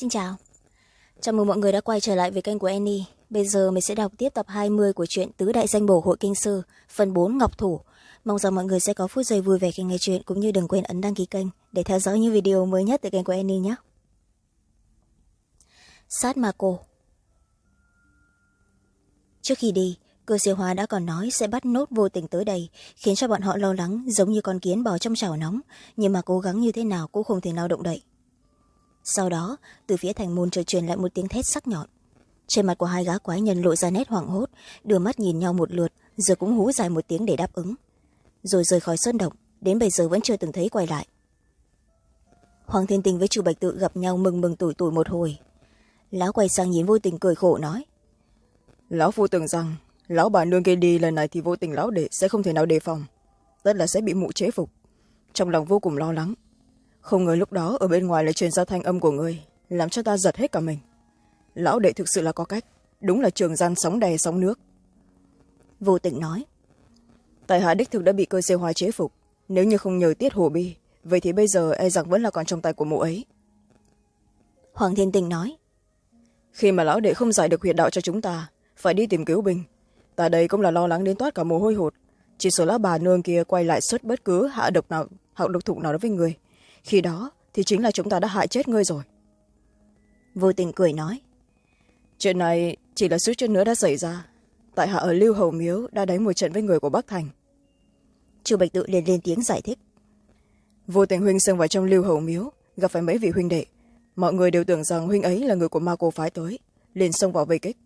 Xin chào. Chào mừng mọi người đã quay trở lại với kênh của Annie. Bây giờ mình sẽ đọc tiếp tập 20 của truyện Tứ Đại Danh Bổ Hội Kinh Sư, phần 4 Ngọc Thủ. Mong rằng mọi người sẽ có phút giây vui vẻ khi nghe chuyện cũng như đừng quên ấn đăng ký kênh để theo dõi những video mới nhất từ kênh của Annie nhé. Sát Ma Cô Trước khi đi, cơ siêu hóa đã còn nói sẽ bắt nốt vô tình tới đây khiến cho bọn họ lo lắng giống như con kiến bò trong chảo nóng nhưng mà cố gắng như thế nào cũng không thể nào động đậy sau đó, từ phía thành môn trời truyền lại một tiếng thét sắc nhọn. Trên mặt của hai gã quái nhân lộ ra nét hoảng hốt, đưa mắt nhìn nhau một lượt rồi cũng hú dài một tiếng để đáp ứng. Rồi rời khỏi sơn động, đến bây giờ vẫn chưa từng thấy quay lại. Hoàng thiên tình với chu bạch tự gặp nhau mừng mừng tủi tủi một hồi. Lão quay sang nhìn vô tình cười khổ nói. Lão phu tưởng rằng, lão bà nương kia đi lần này thì vô tình lão đệ sẽ không thể nào đề phòng, tất là sẽ bị mụ chế phục. Trong lòng vô cùng lo lắng không ngờ lúc đó ở bên ngoài lại truyền ra thanh âm của người làm cho ta giật hết cả mình. Lão đệ thực sự là có cách đúng là trường gian sóng đè sóng nước. Vô tình nói tại hạ đích thực đã bị cơ siêu hóa chế phục nếu như không nhờ tiết hồ bi vậy thì bây giờ e rằng vẫn là còn trong tay của mụ ấy. Hoàng thiên tình nói khi mà lão đệ không giải được huyệt đạo cho chúng ta phải đi tìm cứu binh. Ta đây cũng là lo lắng đến toát cả mồ hôi hột. Chỉ số lá bà nương kia quay lại xuất bất cứ hạ độc nào hạ độc thụ nào đối với người khi đó thì chính là chúng ta đã hại chết ngươi rồi. Vô tình cười nói chuyện này chỉ là suýt chút nữa đã xảy ra. Tại hạ ở lưu hầu miếu đã đánh một trận với người của bắc thành. Chu bạch tự liền lên tiếng giải thích vô tình huynh xông vào trong lưu hầu miếu gặp phải mấy vị huynh đệ. Mọi người đều tưởng rằng huynh ấy là người của ma cô phái tới liền xông vào vây kích.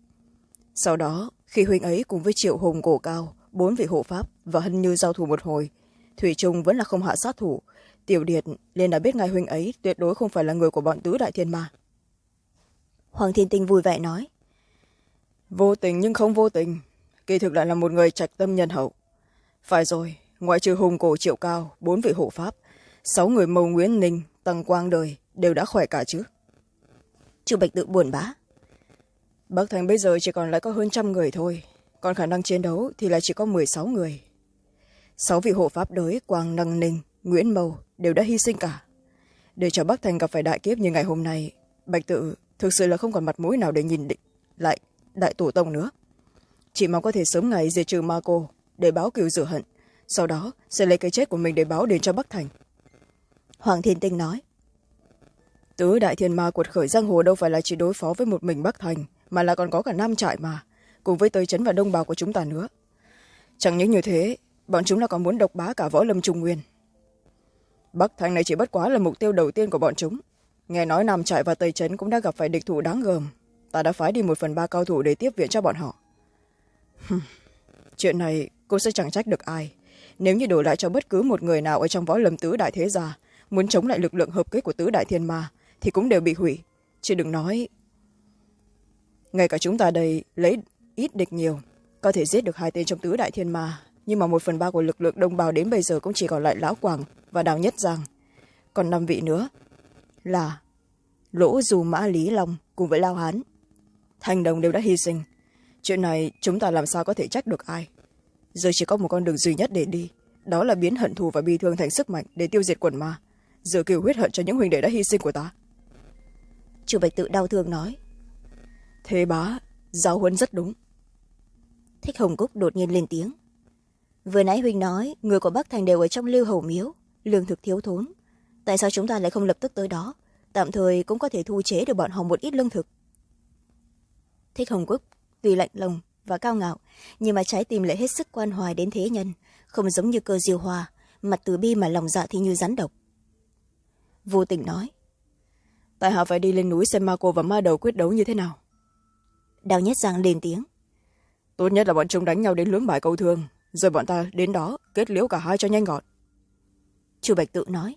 Sau đó khi huynh ấy cùng với triệu hùng cổ cao bốn vị hộ pháp và hân như giao thủ một hồi thủy trung vẫn là không hạ sát thủ tiểu điệt liền đã biết ngay huynh ấy tuyệt đối không phải là người của bọn tứ đại thiên ma. Hoàng thiên tinh vui vẻ nói. Vô tình nhưng không vô tình kỳ thực lại là một người trạch tâm nhân hậu. Phải rồi ngoại trừ hùng cổ triệu cao bốn vị hộ pháp sáu người mâu nguyễn ninh tăng quang đời đều đã khỏe cả chứ. Chu bạch tự buồn bã. Bắc thành bây giờ chỉ còn lại có hơn trăm người thôi còn khả năng chiến đấu thì lại chỉ có m sáu người. Sáu vị hộ pháp đới quang năng ninh nguyễn mâu đều đã hy sinh cả. Để cho bắc thành gặp phải đại kiếp như ngày hôm nay, bạch tự thực sự là không còn mặt mũi nào để nhìn định lại đại tổ tông nữa. Chỉ mong có thể sớm ngày diệt trừ ma cô để báo cừu rửa hận, sau đó sẽ lấy cái chết của mình để báo đến cho bắc thành. Hoàng thiên tinh nói, tứ đại thiên ma quật khởi giang hồ đâu phải là chỉ đối phó với một mình bắc thành, mà là còn có cả Nam trại mà, cùng với tây trấn và đông bào của chúng ta nữa. Chẳng những như thế, bọn chúng là còn muốn độc bá cả võ lâm trung nguyên bắc thành này chỉ bất quá là mục tiêu đầu tiên của bọn chúng. Nghe nói nam trại và tây trấn cũng đã gặp phải địch thủ đáng gờm. Ta đã phái đi một phần ba cao thủ để tiếp viện cho bọn họ. Chuyện này cô sẽ chẳng trách được ai. Nếu như đổi lại cho bất cứ một người nào ở trong võ lâm tứ đại thế gia, muốn chống lại lực lượng hợp kích của tứ đại thiên ma, thì cũng đều bị hủy. Chứ đừng nói, ngay cả chúng ta đây lấy ít địch nhiều, có thể giết được hai tên trong tứ đại thiên ma nhưng mà một phần ba của lực lượng đông bào đến bây giờ cũng chỉ còn lại lão quảng và đào nhất giang. Còn năm vị nữa là lỗ dù mã lý long cùng với lao hán. Thành đồng đều đã hy sinh. Chuyện này chúng ta làm sao có thể trách được ai? Giờ chỉ có một con đường duy nhất để đi đó là biến hận thù và bi thương thành sức mạnh để tiêu diệt quần ma. Giờ kiều huyết hận cho những huỳnh đệ đã hy sinh của ta. Chủ bạch tự đau thương nói. Thế bá giáo huấn rất đúng. Thích hồng cúc đột nhiên lên tiếng vừa nãy huynh nói người của bắc thành đều ở trong lưu hầu miếu lương thực thiếu thốn. Tại sao chúng ta lại không lập tức tới đó? Tạm thời cũng có thể thu chế được bọn họ một ít lương thực. Thích hồng cúc tuy lạnh lùng và cao ngạo nhưng mà trái tim lại hết sức quan hoài đến thế nhân không giống như cơ diêu hoa mặt từ bi mà lòng dạ thì như rắn độc. Vô tình nói tại hạ phải đi lên núi xem ma cô và ma đầu quyết đấu như thế nào. Đào nhất giang lên tiếng tốt nhất là bọn chúng đánh nhau đến lưỡng bài câu thương rồi bọn ta đến đó kết liễu cả hai cho nhanh gọn. Chu bạch tự nói.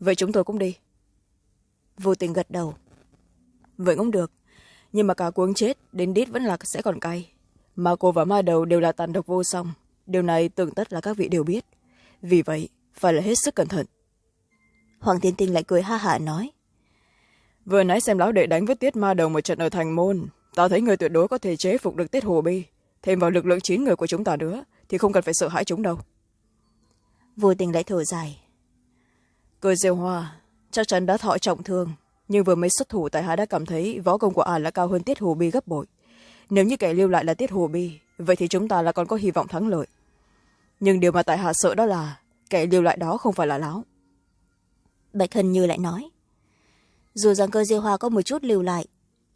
Vậy chúng tôi cũng đi. Vô tình gật đầu. Vậy cũng được nhưng mà cả cuống chết đến đít vẫn là sẽ còn cay. Mà cô và ma đầu đều là tàn độc vô song. Điều này tưởng tất là các vị đều biết. Vì vậy phải là hết sức cẩn thận. Hoàng thiên tinh lại cười ha hả nói. Vừa nãy xem lão đệ đánh với tiết ma đầu một trận ở thành môn ta thấy người tuyệt đối có thể chế phục được tiết hồ bi thêm vào lực lượng chín người của chúng ta nữa thì không cần phải sợ hãi chúng đâu. Vô tình lại thở dài. Cười diêu hoa chắc chắn đã thọ trọng thương nhưng vừa mới xuất thủ tại hạ đã cảm thấy võ công của ả là cao hơn tiết hồ bi gấp bội. Nếu như kẻ lưu lại là tiết hồ bi vậy thì chúng ta là còn có hy vọng thắng lợi. Nhưng điều mà tại hạ sợ đó là kẻ lưu lại đó không phải là láo bạch hân như lại nói dù rằng cơ diêu hoa có một chút lưu lại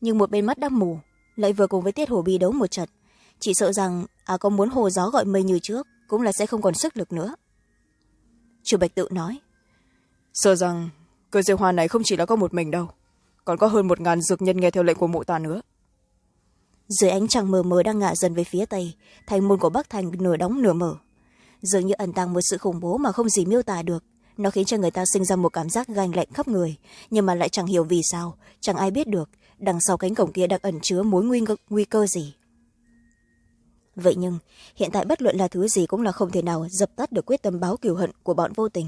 nhưng một bên mắt đang mù lại vừa cùng với tiết hồ bi đấu một trận chỉ sợ rằng à có muốn hồ gió gọi mây như trước cũng là sẽ không còn sức lực nữa. Chủ bạch tự nói. Sợ rằng cơ diêu hoa này không chỉ là có một mình đâu còn có hơn một ngàn dược nhân nghe theo lệnh của mụ ta nữa. Dưới ánh trăng mờ mờ đang ngả dần về phía tây thành môn của bắc thành nửa đóng nửa mở. Dường như ẩn tàng một sự khủng bố mà không gì miêu tả được. Nó khiến cho người ta sinh ra một cảm giác ganh lạnh khắp người nhưng mà lại chẳng hiểu vì sao chẳng ai biết được đằng sau cánh cổng kia đang ẩn chứa mối nguy, nguy cơ gì vậy nhưng, hiện tại bất luận là thứ gì cũng là không thể nào dập tắt được quyết tâm báo cừu hận của bọn vô tình.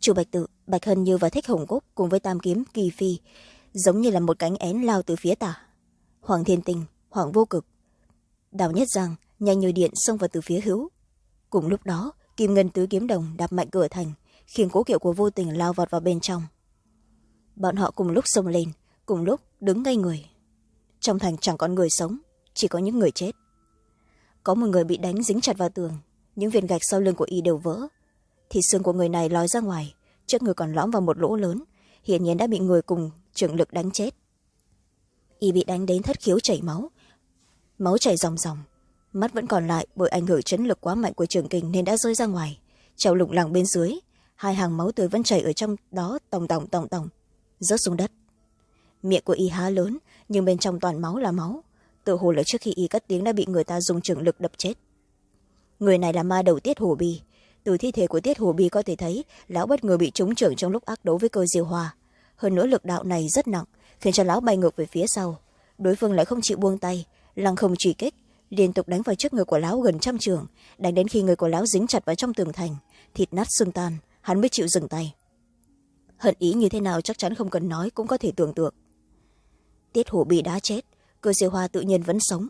Chu bạch tự, bạch hân như và thích hồng cúc cùng với tam kiếm, kỳ phi giống như là một cánh én lao từ phía tả. Hoàng thiên tình, hoàng vô cực, đào nhất giang, nhanh như điện xông vào từ phía hữu. Cùng lúc đó, kim ngân tứ kiếm đồng đạp mạnh cửa thành, khiến cố kiệu của vô tình lao vọt vào bên trong. Bọn họ cùng lúc xông lên, cùng lúc đứng ngay người. Trong thành chẳng còn người sống, chỉ có những người chết có một người bị đánh dính chặt vào tường. Những viên gạch sau lưng của y đều vỡ. Thì xương của người này lòi ra ngoài, trước người còn lõm vào một lỗ lớn. Hiển nhiên đã bị người cùng trưởng lực đánh chết. Y bị đánh đến thất khiếu chảy máu. Máu chảy ròng ròng. Mắt vẫn còn lại bởi ảnh hưởng chấn lực quá mạnh của trường kình nên đã rơi ra ngoài. Trèo lủng lẳng bên dưới, hai hàng máu tươi vẫn chảy ở trong đó tòng tòng tòng tòng, rớt xuống đất. Miệng của y há lớn, nhưng bên trong toàn máu là máu tự hồ là trước khi y cất tiếng đã bị người ta dùng trường lực đập chết. Người này là ma đầu tiết hồ bi từ thi thể của tiết hồ bi có thể thấy, lão bất ngờ bị trúng trưởng trong lúc ác đấu với cơ diêu hòa hơn nữa lực đạo này rất nặng, khiến cho lão bay ngược về phía sau. Đối phương lại không chịu buông tay, lăng không truy kích, liên tục đánh vào trước người của lão gần trăm trường, đánh đến khi người của lão dính chặt vào trong tường thành, thịt nát xương tan, hắn mới chịu dừng tay. Hận ý như thế nào chắc chắn không cần nói cũng có thể tưởng tượng. Tiết hổ bị đá chết cơ siêu hoa tự nhiên vẫn sống.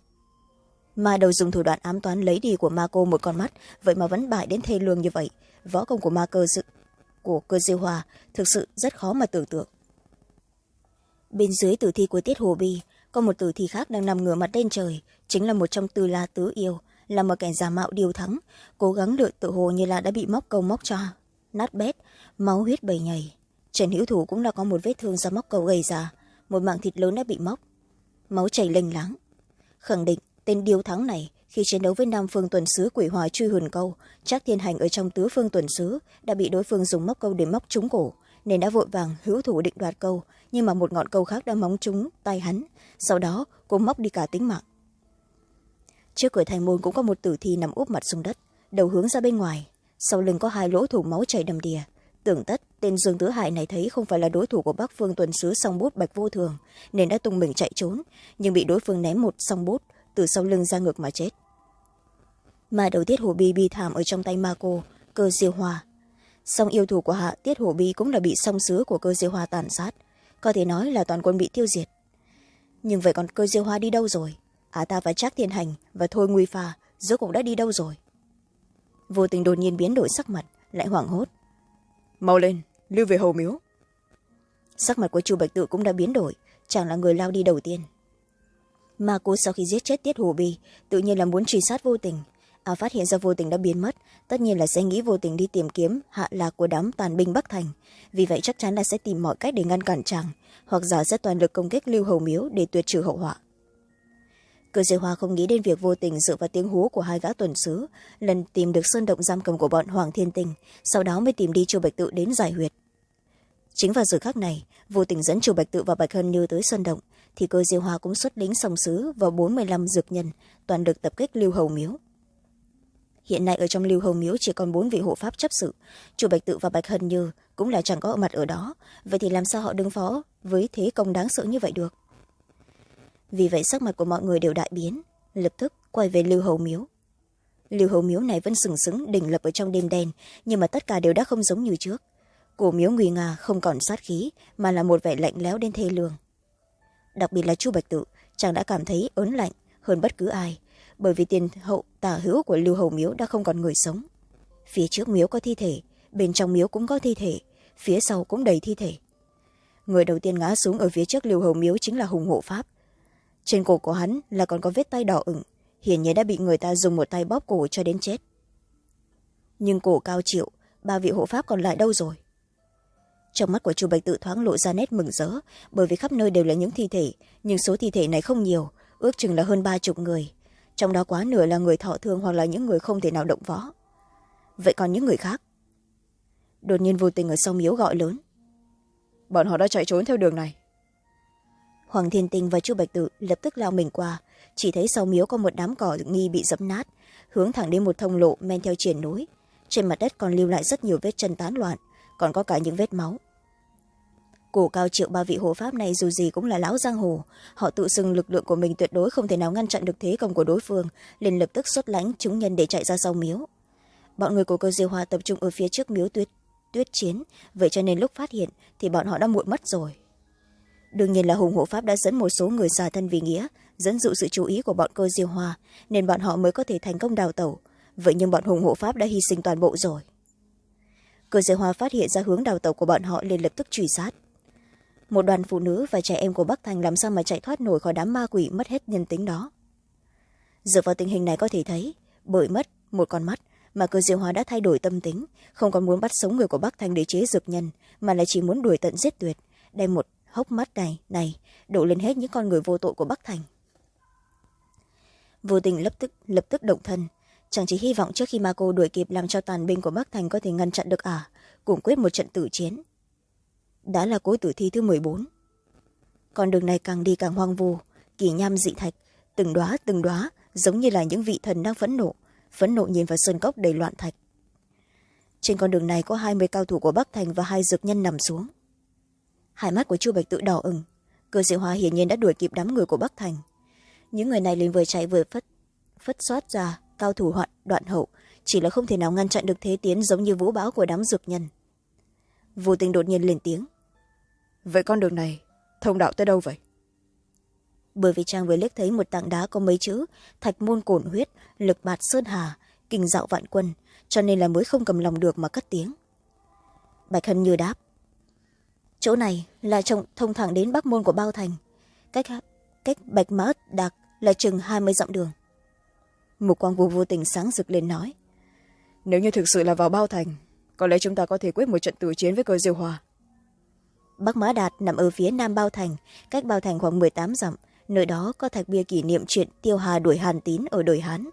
Mà đầu dùng thủ đoạn ám toán lấy đi của ma cô một con mắt, vậy mà vẫn bại đến thê lương như vậy. Võ công của ma cơ sự, của cơ siêu hoa thực sự rất khó mà tưởng tượng. Bên dưới tử thi của tiết hồ bi, có một tử thi khác đang nằm ngửa mặt lên trời, chính là một trong tư la tứ yêu, là một kẻ giả mạo điều thắng, cố gắng lựa tự hồ như là đã bị móc câu móc cho, nát bét, máu huyết bầy nhầy. Trần hữu thủ cũng đã có một vết thương do móc câu gây ra, một mạng thịt lớn đã bị móc máu chảy lênh láng. Khẳng định tên điêu thắng này khi chiến đấu với nam phương tuần sứ quỷ hòa truy hồn câu, chắc thiên hành ở trong tứ phương tuần sứ, đã bị đối phương dùng móc câu để móc trúng cổ, nên đã vội vàng hữu thủ định đoạt câu. Nhưng mà một ngọn câu khác đã móng trúng tay hắn, sau đó cũng móc đi cả tính mạng. Trước cửa thành môn cũng có một tử thi nằm úp mặt xuống đất, đầu hướng ra bên ngoài. Sau lưng có hai lỗ thủng máu chảy đầm đìa tưởng tất. Tên dương tứ hải này thấy không phải là đối thủ của bắc phương tuần sứ song bút bạch vô thường, nên đã tung mình chạy trốn, nhưng bị đối phương ném một song bút, từ sau lưng ra ngược mà chết. Mà đầu tiết hồ bi bi thảm ở trong tay ma cô, cơ diêu hoa. Song yêu thủ của hạ tiết hồ bi cũng là bị song sứ của cơ diêu hoa tàn sát, có thể nói là toàn quân bị tiêu diệt. Nhưng vậy còn cơ diêu hoa đi đâu rồi? À ta và trác thiên hành và thôi nguy pha giữa cũng đã đi đâu rồi? Vô tình đột nhiên biến đổi sắc mặt, lại hoảng hốt mau lên, lưu về hầu miếu. Sắc mặt của chu bạch tự cũng đã biến đổi, chàng là người lao đi đầu tiên. Mà cô sau khi giết chết tiết hồ bi, tự nhiên là muốn truy sát vô tình. À phát hiện ra vô tình đã biến mất, tất nhiên là sẽ nghĩ vô tình đi tìm kiếm hạ lạc của đám tàn binh bắc thành. Vì vậy chắc chắn là sẽ tìm mọi cách để ngăn cản chàng, hoặc giả sẽ toàn lực công kích lưu hầu miếu để tuyệt trừ hậu họa cơ giới hoa không nghĩ đến việc vô tình dựa vào tiếng hú của hai gã tuần sứ lần tìm được sơn động giam cầm của bọn hoàng thiên Tình, sau đó mới tìm đi chu bạch tự đến giải huyệt. Chính vào giờ khắc này vô tình dẫn chu bạch tự và bạch hân như tới sơn động thì cơ diêu hoa cũng xuất lính song sứ và bốn mươi năm dược nhân toàn lực tập kích lưu hầu miếu. Hiện nay ở trong lưu hầu miếu chỉ còn bốn vị hộ pháp chấp sự chu bạch tự và bạch hân như cũng là chẳng có mặt ở đó vậy thì làm sao họ đứng phó với thế công đáng sợ như vậy được? Vì vậy sắc mặt của mọi người đều đại biến. Lập tức quay về lưu hầu miếu. Lưu hầu miếu này vẫn sừng sững, đỉnh lập ở trong đêm đen, nhưng mà tất cả đều đã không giống như trước. Cổ miếu nguy nga không còn sát khí, mà là một vẻ lạnh lẽo đến thê lương. Đặc biệt là chu bạch tự, chàng đã cảm thấy ớn lạnh hơn bất cứ ai, bởi vì tiền hậu tả hữu của lưu hầu miếu đã không còn người sống. Phía trước miếu có thi thể, bên trong miếu cũng có thi thể, phía sau cũng đầy thi thể. Người đầu tiên ngã xuống ở phía trước lưu hầu miếu chính là hùng hộ pháp trên cổ của hắn là còn có vết tay đỏ ửng. Hiển nhiên đã bị người ta dùng một tay bóp cổ cho đến chết. Nhưng cổ cao triệu, ba vị hộ pháp còn lại đâu rồi? Trong mắt của chu bạch tự thoáng lộ ra nét mừng rỡ, bởi vì khắp nơi đều là những thi thể, nhưng số thi thể này không nhiều, ước chừng là hơn ba chục người. Trong đó quá nửa là người thọ thương hoặc là những người không thể nào động võ. Vậy còn những người khác? Đột nhiên vô tình ở sau miếu gọi lớn. Bọn họ đã chạy trốn theo đường này hoàng thiên tinh và chu bạch tự lập tức lao mình qua. Chỉ thấy sau miếu có một đám cỏ nghi bị dẫm nát, hướng thẳng đến một thông lộ men theo triển núi. Trên mặt đất còn lưu lại rất nhiều vết chân tán loạn, còn có cả những vết máu. Cổ cao triệu ba vị hộ pháp này dù gì cũng là lão giang hồ. Họ tự xưng lực lượng của mình tuyệt đối không thể nào ngăn chặn được thế công của đối phương, liền lập tức xuất lãnh chúng nhân để chạy ra sau miếu. Bọn người của cơ diêu hoa tập trung ở phía trước miếu tuyết tuyết chiến, vậy cho nên lúc phát hiện thì bọn họ đã muộn mất rồi đương nhiên là hùng hộ pháp đã dẫn một số người xà thân vì nghĩa, dẫn dụ sự chú ý của bọn cơ diêu hoa, nên bọn họ mới có thể thành công đào tẩu. Vậy nhưng bọn hùng hộ pháp đã hy sinh toàn bộ rồi. Cơ diêu hoa phát hiện ra hướng đào tẩu của bọn họ liền lập tức truy sát. Một đoàn phụ nữ và trẻ em của bắc thành làm sao mà chạy thoát nổi khỏi đám ma quỷ mất hết nhân tính đó? Dựa vào tình hình này có thể thấy, bởi mất một con mắt mà cơ diệu hóa đã thay đổi tâm tính, không còn muốn bắt sống người của bắc thành để chế dược nhân, mà lại chỉ muốn đuổi tận giết tuyệt, đem một hốc mắt này này đổ lên hết những con người vô tội của bắc thành. Vô tình lập tức lập tức động thân. Chẳng chỉ hy vọng trước khi ma cô đuổi kịp làm cho tàn binh của bắc thành có thể ngăn chặn được ả à, cùng quyết một trận tử chiến. Đã là cối tử thi thứ m bốn. Con đường này càng đi càng hoang vu kỳ nham dị thạch từng đoá từng đoá giống như là những vị thần đang phẫn nộ phẫn nộ nhìn vào sơn cốc đầy loạn thạch. Trên con đường này có hai mươi cao thủ của bắc thành và hai dược nhân nằm xuống hai mắt của chu bạch tự đỏ ửng. Cơ sĩ hóa hiển nhiên đã đuổi kịp đám người của bắc thành. Những người này liền vừa chạy vừa phất phất xoát ra cao thủ hoạn đoạn hậu. Chỉ là không thể nào ngăn chặn được thế tiến giống như vũ báo của đám dược nhân. Vô tình đột nhiên lên tiếng. Vậy con đường này thông đạo tới đâu vậy? Bởi vì chàng vừa liếc thấy một tảng đá có mấy chữ thạch môn cổn huyết lực bạt sơn hà kinh dạo vạn quân cho nên là mới không cầm lòng được mà cất tiếng. Bạch hân như đáp chỗ này là trông thông thẳng đến bắc môn của bao thành. Cách cách bạch mã đạc là chừng hai mươi dặm đường. Một quang vô vô tình sáng rực lên nói nếu như thực sự là vào bao thành có lẽ chúng ta có thể quyết một trận tử chiến với cơ diêu hòa. Bắc mã đạt nằm ở phía nam bao thành cách bao thành khoảng m tám dặm. Nơi đó có thạch bia kỷ niệm chuyện tiêu hà đuổi hàn tín ở đồi hán.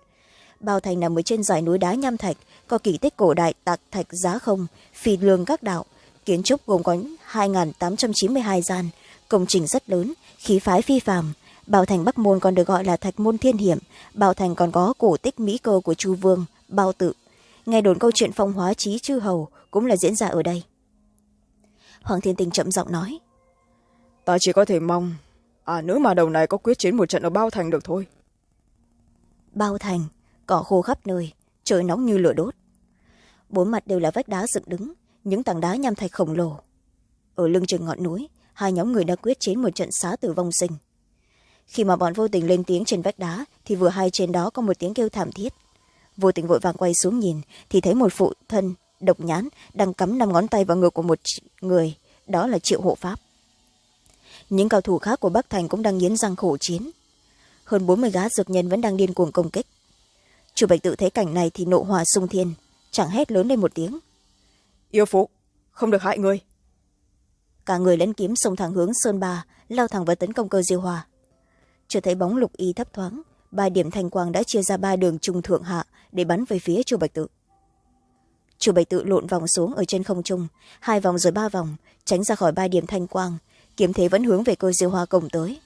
Bao thành nằm ở trên dải núi đá nham thạch có kỳ tích cổ đại tạc thạch giá không phi lương các đạo kiến trúc gồm có hai tám trăm chín mươi hai gian công trình rất lớn khí phái phi phàm. Bao thành bắc môn còn được gọi là thạch môn thiên hiểm bao thành còn có cổ tích mỹ cơ của chu vương bao tự nghe đồn câu chuyện phong hóa trí chư hầu cũng là diễn ra ở đây. Hoàng thiên tình chậm giọng nói ta chỉ có thể mong à nữ mà đầu này có quyết chiến một trận ở bao thành được thôi. Bao thành cỏ khô khắp nơi trời nóng như lửa đốt. Bốn mặt đều là vách đá dựng đứng những tảng đá nham thạch khổng lồ. Ở lưng chừng ngọn núi, hai nhóm người đã quyết chiến một trận xá tử vong sinh. Khi mà bọn vô tình lên tiếng trên vách đá, thì vừa hay trên đó có một tiếng kêu thảm thiết. Vô tình vội vàng quay xuống nhìn, thì thấy một phụ thân độc nhãn đang cắm năm ngón tay vào ngực của một người, đó là triệu hộ pháp. Những cao thủ khác của bắc thành cũng đang nghiến răng khổ chiến. Hơn bốn mươi gã dược nhân vẫn đang điên cuồng công kích. Chủ bạch tự thấy cảnh này thì nộ hòa sung thiên, chẳng hét lớn lên một tiếng yêu phụ không được hại người. Cả người lẫn kiếm xông thẳng hướng sơn bà, lao thẳng vào tấn công cơ diêu hòa. Chưa thấy bóng lục y thấp thoáng ba điểm thanh quang đã chia ra ba đường trung thượng hạ để bắn về phía chu bạch tự. Chu bạch tự lộn vòng xuống ở trên không trung hai vòng rồi ba vòng tránh ra khỏi ba điểm thanh quang kiếm thế vẫn hướng về cơ diêu hoa công tới.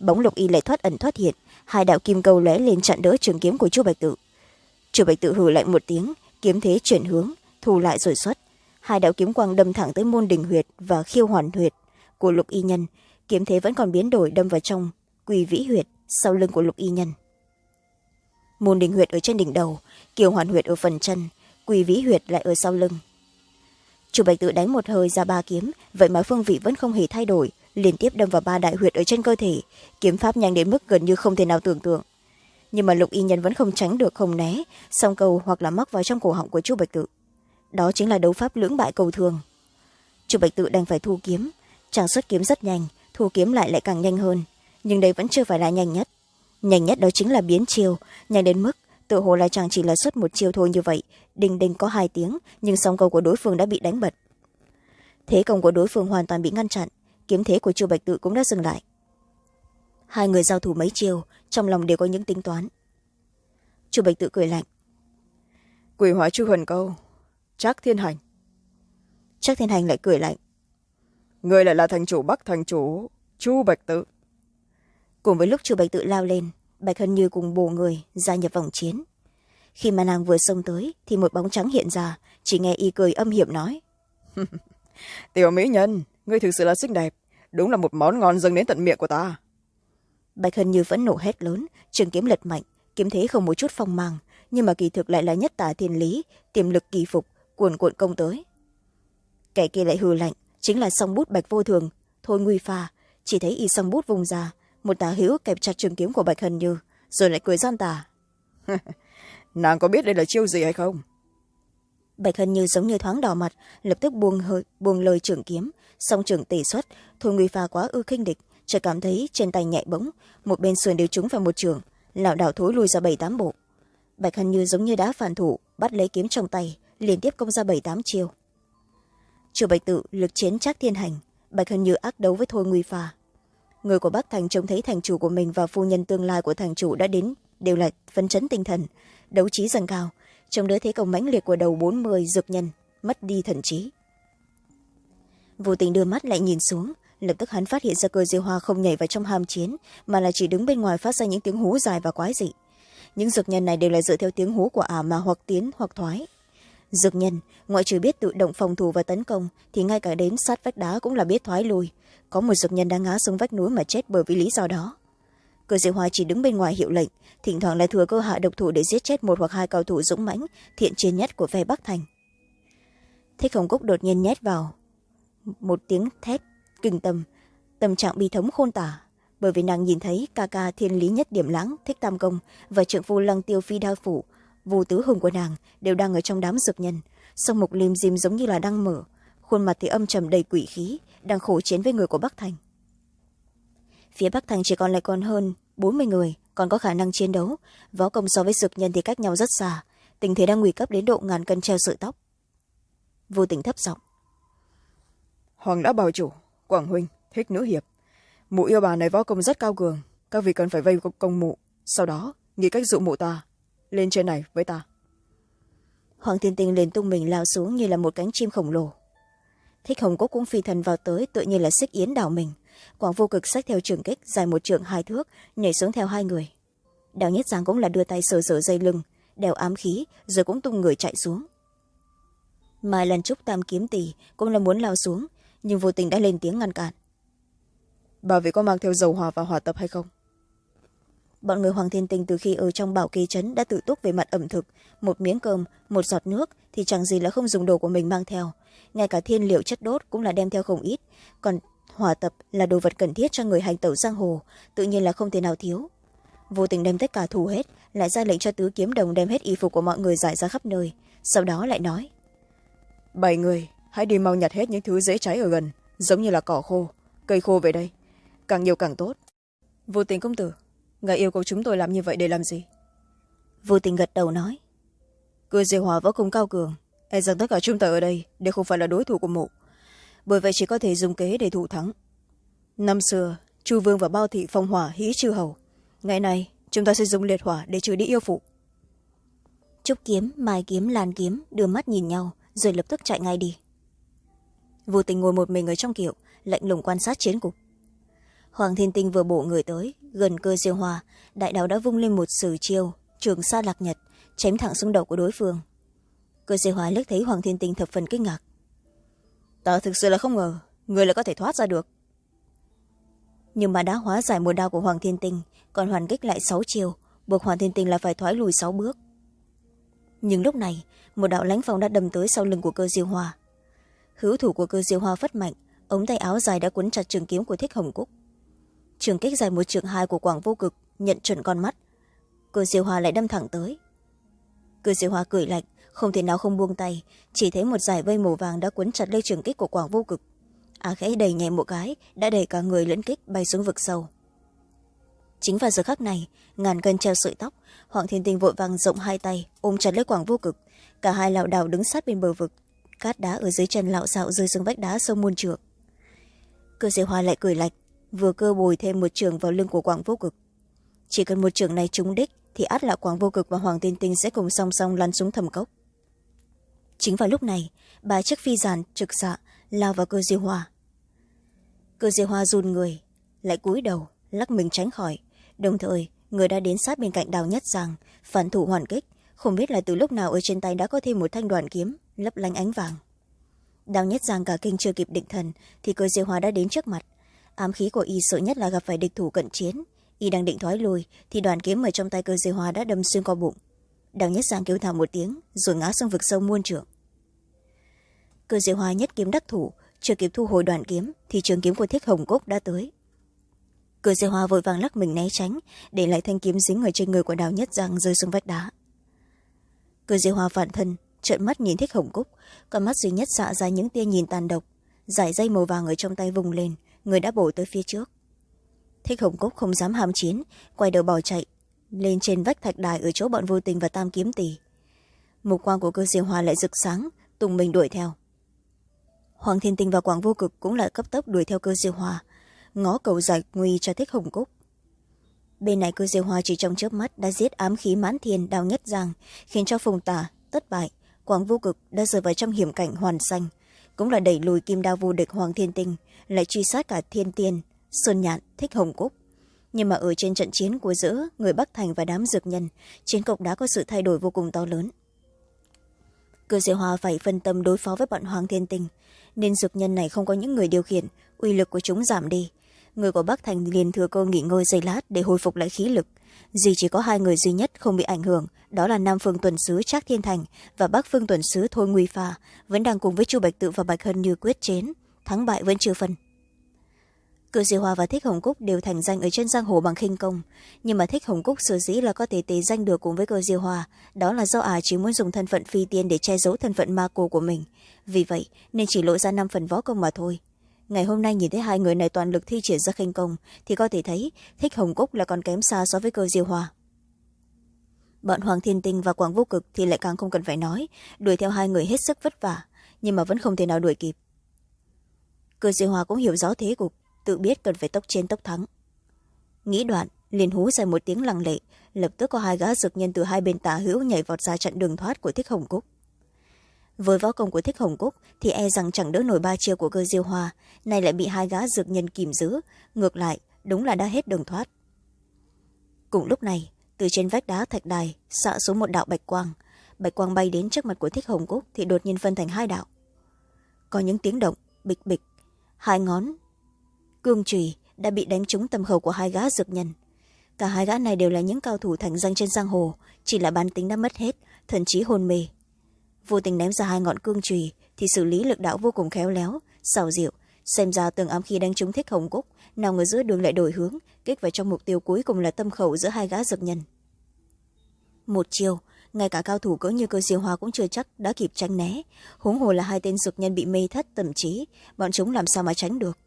Bóng lục y lại thoát ẩn thoát hiện hai đạo kim câu lóe lên chặn đỡ trường kiếm của chu bạch tự. Chu bạch tự hừ lạnh một tiếng kiếm thế chuyển hướng thu lại rồi xuất. Hai đạo kiếm quang đâm thẳng tới môn đình huyệt và khiêu hoàn huyệt của lục y nhân. Kiếm thế vẫn còn biến đổi đâm vào trong quỳ vĩ huyệt sau lưng của lục y nhân. Môn đình huyệt ở trên đỉnh đầu, kiều hoàn huyệt ở phần chân, quỳ vĩ huyệt lại ở sau lưng. Chủ bạch tự đánh một hơi ra ba kiếm, vậy mà phương vị vẫn không hề thay đổi, liên tiếp đâm vào ba đại huyệt ở trên cơ thể. Kiếm pháp nhanh đến mức gần như không thể nào tưởng tượng. Nhưng mà lục y nhân vẫn không tránh được không né, song cầu hoặc là mắc vào trong cổ họng của chu bạch tự đó chính là đấu pháp lưỡng bại cầu thường. Chu bạch tự đành phải thu kiếm chàng xuất kiếm rất nhanh thu kiếm lại lại càng nhanh hơn nhưng đây vẫn chưa phải là nhanh nhất. Nhanh nhất đó chính là biến chiều, nhanh đến mức tự hồ là chàng chỉ là xuất một chiều thôi như vậy đinh đinh có hai tiếng nhưng song cầu của đối phương đã bị đánh bật. Thế công của đối phương hoàn toàn bị ngăn chặn kiếm thế của chu bạch tự cũng đã dừng lại. Hai người giao thủ mấy chiều trong lòng đều có những tính toán. Chu bạch tự cười lạnh. Quỷ hóa chu huần câu chắc thiên hành. Chắc thiên hành lại cười lạnh. Người lại là thành chủ bắc thành chủ chu bạch tự. Cùng với lúc chu bạch tự lao lên bạch hân như cùng bồ người gia nhập vòng chiến. Khi mà nàng vừa xông tới thì một bóng trắng hiện ra chỉ nghe y cười âm hiểm nói. Tiểu mỹ nhân ngươi thực sự là xinh đẹp đúng là một món ngon dâng đến tận miệng của ta. Bạch hân như vẫn nổ hét lớn trường kiếm lật mạnh kiếm thế không một chút phong mang nhưng mà kỳ thực lại là nhất tả thiên lý tiềm lực kỳ phục cuồn cuộn công tới. Kẻ kia lại hừ lạnh chính là song bút bạch vô thường. Thôi nguy pha chỉ thấy y song bút vùng ra một tà hữu kẹp chặt trường kiếm của bạch hân như rồi lại cười gian tà. Nàng có biết đây là chiêu gì hay không? Bạch hân như giống như thoáng đỏ mặt lập tức buông, hơi, buông lời trường kiếm. Song trường tỷ xuất thôi nguy pha quá ư khinh địch chợt cảm thấy trên tay nhẹ bỗng một bên sườn đều trúng vào một trường lảo đảo thối lùi ra bảy tám bộ. Bạch hân như giống như đá phản thủ bắt lấy kiếm trong tay liên tiếp công ra bảy tám chiêu. Chủ bạch tự lực chiến chắc thiên hành, bạch hân như ác đấu với thôi nguy phà người của bắc thành trông thấy thành chủ của mình và phu nhân tương lai của thành chủ đã đến, đều là phấn chấn tinh thần, đấu trí dâng cao trong đứa thế công mãnh liệt của đầu bốn mươi dược nhân, mất đi thần trí. Vô tình đưa mắt lại nhìn xuống, lập tức hắn phát hiện ra cơ diêu hoa không nhảy vào trong ham chiến, mà là chỉ đứng bên ngoài phát ra những tiếng hú dài và quái dị. Những dược nhân này đều là dựa theo tiếng hú của ả mà hoặc tiến hoặc thoái dược nhân, ngoại trừ biết tự động phòng thủ và tấn công, thì ngay cả đến sát vách đá cũng là biết thoái lui. Có một dược nhân đã ngã xuống vách núi mà chết bởi vì lý do đó. Cơ diệu hòa chỉ đứng bên ngoài hiệu lệnh, thỉnh thoảng lại thừa cơ hạ độc thủ để giết chết một hoặc hai cao thủ dũng mãnh, thiện chiến nhất của phe bắc thành. Thích hồng cúc đột nhiên nhét vào. Một tiếng thét kinh tâm tâm trạng bi thống khôn tả, bởi vì nàng nhìn thấy ca ca thiên lý nhất điểm lãng thích tam công và trượng phu lăng tiêu phi đao phủ vô tứ hùng của nàng đều đang ở trong đám dược nhân. Song mục lim dim giống như là đang mở. Khuôn mặt thì âm trầm đầy quỷ khí, đang khổ chiến với người của bắc thành. Phía bắc thành chỉ còn lại còn hơn bốn mươi người, còn có khả năng chiến đấu. Võ công so với dược nhân thì cách nhau rất xa. Tình thế đang nguy cấp đến độ ngàn cân treo sợi tóc. Vô tình thấp giọng. Hoàng đã bảo chủ, quảng huynh, thích nữ hiệp. Mụ yêu bà này võ công rất cao cường. Các vị cần phải vây công mụ. Sau đó, nghĩ cách dụ mụ ta lên trên này với ta. Hoàng thiên tinh liền tung mình lao xuống như là một cánh chim khổng lồ. Thích hồng cúc cũng phi thần vào tới tự nhiên là xích yến đảo mình. Quảng vô cực xách theo trường kích dài một trượng hai thước nhảy xuống theo hai người. Đào nhất giang cũng là đưa tay sờ sờ dây lưng đèo ám khí rồi cũng tung người chạy xuống. Mai lần trúc tam kiếm tỷ cũng là muốn lao xuống nhưng vô tình đã lên tiếng ngăn cản. Bà vị có mang theo dầu hỏa và hỏa tập hay không bọn người hoàng thiên tinh từ khi ở trong bảo kỳ trấn đã tự túc về mặt ẩm thực một miếng cơm một giọt nước thì chẳng gì là không dùng đồ của mình mang theo. Ngay cả thiên liệu chất đốt cũng là đem theo không ít còn hỏa tập là đồ vật cần thiết cho người hành tẩu giang hồ tự nhiên là không thể nào thiếu. Vô tình đem tất cả thủ hết lại ra lệnh cho tứ kiếm đồng đem hết y phục của mọi người giải ra khắp nơi sau đó lại nói bảy người hãy đi mau nhặt hết những thứ dễ cháy ở gần giống như là cỏ khô cây khô về đây càng nhiều càng tốt. Vô tình công tử ngài yêu cầu chúng tôi làm như vậy để làm gì? Vô tình gật đầu nói. Cười diệu hòa võ công cao cường e rằng tất cả chúng ta ở đây đều không phải là đối thủ của mụ bởi vậy chỉ có thể dùng kế để thủ thắng. Năm xưa chu vương và bao thị phong hỏa hí chư hầu. Ngày nay chúng ta sẽ dùng liệt hỏa để trừ đi yêu phụ. Trúc kiếm mai kiếm lan kiếm đưa mắt nhìn nhau rồi lập tức chạy ngay đi. Vô tình ngồi một mình ở trong kiệu lạnh lùng quan sát chiến cục hoàng thiên tinh vừa bổ người tới gần cơ diêu hoa đại đào đã vung lên một sử chiêu trường sa lạc nhật chém thẳng xuống đầu của đối phương. Cơ diêu hoa liếc thấy hoàng thiên tinh thập phần kinh ngạc. Ta thực sự là không ngờ người lại có thể thoát ra được. Nhưng mà đã hóa giải một đao của hoàng thiên tinh còn hoàn kích lại sáu chiều buộc hoàng thiên tinh là phải thoái lùi sáu bước. Nhưng lúc này một đạo lãnh phong đã đâm tới sau lưng của cơ diêu hoa. Hữu thủ của cơ diêu hoa phất mạnh ống tay áo dài đã quấn chặt trường kiếm của thích hồng cúc trường kích dài một trường hai của quảng vô cực nhận chuẩn con mắt. Cơ diêu hoa lại đâm thẳng tới. Cơ diêu hoa cười lạnh, không thể nào không buông tay, chỉ thấy một dải vây màu vàng đã quấn chặt lây trường kích của quảng vô cực. À khẽ đầy nhẹ một cái, đã đẩy cả người lẫn kích bay xuống vực sâu. Chính vào giờ khắc này, ngàn cân treo sợi tóc, hoàng thiên tinh vội vàng rộng hai tay, ôm chặt lấy quảng vô cực. Cả hai lảo đảo đứng sát bên bờ vực, cát đá ở dưới chân lạo xạo rơi xuống vách đá sông muôn trượng. Cơ diệu hoa lại cười lạch vừa cơ bồi thêm một trường vào lưng của quảng vô cực. Chỉ cần một trường này trúng đích, thì át là quảng vô cực và hoàng tiên tinh sẽ cùng song song lăn xuống thầm cốc. Chính vào lúc này, ba chiếc phi giàn trực xạ lao vào cơ diêu hoa. Cơ diêu hoa run người, lại cúi đầu, lắc mình tránh khỏi. Đồng thời, người đã đến sát bên cạnh đào nhất giang phản thủ hoàn kích. Không biết là từ lúc nào ở trên tay đã có thêm một thanh đoàn kiếm, lấp lánh ánh vàng. Đào nhất giang cả kinh chưa kịp định thần, thì cơ diêu hoa đã đến trước mặt ám khí của y sợ nhất là gặp phải địch thủ cận chiến. Y đang định thoái lùi thì đoàn kiếm ở trong tay cơ dây hoa đã đâm xuyên qua bụng. Đào nhất giang kêu thào một tiếng, rồi ngã xuống vực sâu muôn trượng. Cơ dây hoa nhất kiếm đắc thủ, chưa kịp thu hồi đoàn kiếm, thì trường kiếm của thiết hồng cốc đã tới. Cơ dây hoa vội vàng lắc mình né tránh, để lại thanh kiếm dính ở trên người của đào nhất giang rơi xuống vách đá. Cơ dây hoa phản thân, trợn mắt nhìn thích hồng cúc con mắt duy nhất xạ ra những tia nhìn tàn độc, giải dây màu vàng ở trong tay vùng lên người đã bổ tới phía trước. Thích hồng cúc không dám ham chiến, quay đầu bỏ chạy, lên trên vách thạch đài ở chỗ bọn vô tình và tam kiếm tỷ mục quang của cơ Diêu hoa lại rực sáng, tùng mình đuổi theo. Hoàng thiên tinh và quảng vô cực cũng lại cấp tốc đuổi theo cơ diêu hoa ngó cầu giải nguy cho thích hồng cúc. Bên này cơ diêu hoa chỉ trong chớp mắt đã giết ám khí mãn thiên đào nhất giang, khiến cho phùng tả thất bại. Quảng vô cực đã rơi vào trong hiểm cảnh hoàn xanh cũng là đẩy lùi kim đao vô địch hoàng thiên tinh, lại truy sát cả thiên tiên, sơn nhạn, thích hồng cúc. Nhưng mà ở trên trận chiến của giữa người bắc thành và đám dược nhân, chiến cục đã có sự thay đổi vô cùng to lớn. Cơ diệu hòa phải phân tâm đối phó với bọn hoàng thiên tinh, nên dược nhân này không có những người điều khiển, uy lực của chúng giảm đi. Người của bắc thành liền thừa cơ nghỉ ngơi giây lát để hồi phục lại khí lực duy chỉ có hai người duy nhất không bị ảnh hưởng, đó là nam phương tuần sứ trác thiên thành và bắc phương tuần sứ thôi nguy pha, vẫn đang cùng với chu bạch tự và bạch hân như quyết chiến, thắng bại vẫn chưa phân. Cự diệu hòa và thích hồng cúc đều thành danh ở trên giang hồ bằng khinh công, nhưng mà thích hồng cúc sở dĩ là có thể tế danh được cùng với cự diệu hòa, đó là do ả à chỉ muốn dùng thân phận phi tiên để che giấu thân phận ma cô của mình. Vì vậy, nên chỉ lộ ra năm phần võ công mà thôi ngày hôm nay nhìn thấy hai người này toàn lực thi triển ra khinh công, thì có thể thấy thích hồng cúc là còn kém xa so với cơ diêu hòa. Bọn hoàng thiên tinh và quảng vô cực thì lại càng không cần phải nói, đuổi theo hai người hết sức vất vả, nhưng mà vẫn không thể nào đuổi kịp. Cơ diêu hòa cũng hiểu rõ thế cục, tự biết cần phải tốc chiến tốc thắng. Nghĩ đoạn, liền hú dài một tiếng lăng lệ, lập tức có hai gã dược nhân từ hai bên tả hữu nhảy vọt ra chặn đường thoát của thích hồng cúc với võ công của thích hồng cúc thì e rằng chẳng đỡ nổi ba chiêu của cơ diêu hoa. Nay lại bị hai gã dược nhân kìm giữ. Ngược lại, đúng là đã hết đường thoát. Cùng lúc này, từ trên vách đá thạch đài xạ xuống một đạo bạch quang. Bạch quang bay đến trước mặt của thích hồng cúc thì đột nhiên phân thành hai đạo. Có những tiếng động, bịch bịch. Hai ngón cương trùy đã bị đánh trúng tầm khẩu của hai gã dược nhân. Cả hai gã này đều là những cao thủ thành danh trên giang hồ, chỉ là bán tính đã mất hết, thậm chí hôn mê vô tình ném ra hai ngọn cương trùy thì xử lý lực đạo vô cùng khéo léo xào diệu. Xem ra tường ám khi đánh trúng thích hồng cúc, nào người giữa đường lại đổi hướng, kích vào trong mục tiêu cuối cùng là tâm khẩu giữa hai gã dược nhân. Một chiều, ngay cả cao thủ cỡ như cơ diêu hoa cũng chưa chắc đã kịp tránh né. Huống hồ là hai tên dược nhân bị mê thất tầm trí bọn chúng làm sao mà tránh được?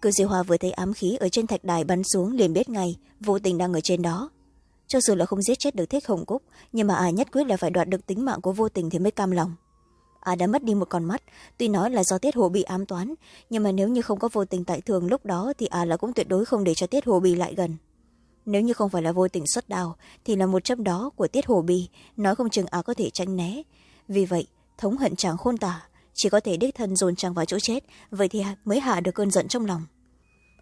Cơ diêu hoa vừa thấy ám khí ở trên thạch đài bắn xuống liền biết ngay, vô tình đang ở trên đó cho dù là không giết chết được thích hồng cúc, nhưng mà à nhất quyết là phải đoạt được tính mạng của vô tình thì mới cam lòng. À đã mất đi một con mắt, tuy nói là do tiết hồ bị ám toán, nhưng mà nếu như không có vô tình tại thường lúc đó thì à là cũng tuyệt đối không để cho tiết hồ bị lại gần. Nếu như không phải là vô tình xuất đào, thì là một châm đó của tiết hồ bi nói không chừng à có thể tránh né. Vì vậy, thống hận chàng khôn tả, chỉ có thể đích thân dồn chàng vào chỗ chết, vậy thì mới hạ được cơn giận trong lòng.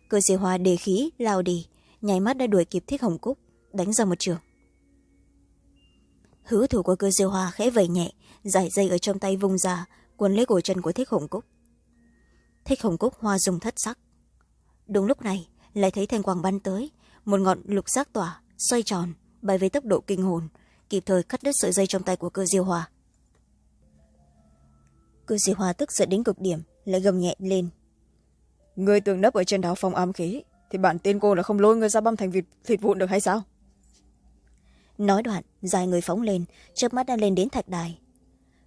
Cơ diêu hoa đề khí, lao đi, nháy mắt đã đuổi kịp thích hồng cúc đánh ra một trường. Hứa thủ của cơ diêu hoa khẽ vẩy nhẹ, giải dây ở trong tay vung ra quấn lấy cổ chân của thích hồng cúc. Thích hồng cúc hoa dùng thất sắc. Đúng lúc này, lại thấy thanh quang bắn tới, một ngọn lục giác tỏa, xoay tròn, bay với tốc độ kinh hồn, kịp thời cắt đứt sợi dây trong tay của cơ diêu hoa. Cư Diêu hoa tức giận đến cực điểm, lại gầm nhẹ lên. Người tường nấp ở trên đó phòng ám khí, thì bản tên cô là không lôi người ra băm thành vịt, thịt vụn được hay sao? Nói đoạn, dài người phóng lên, chớp mắt đã lên đến thạch đài.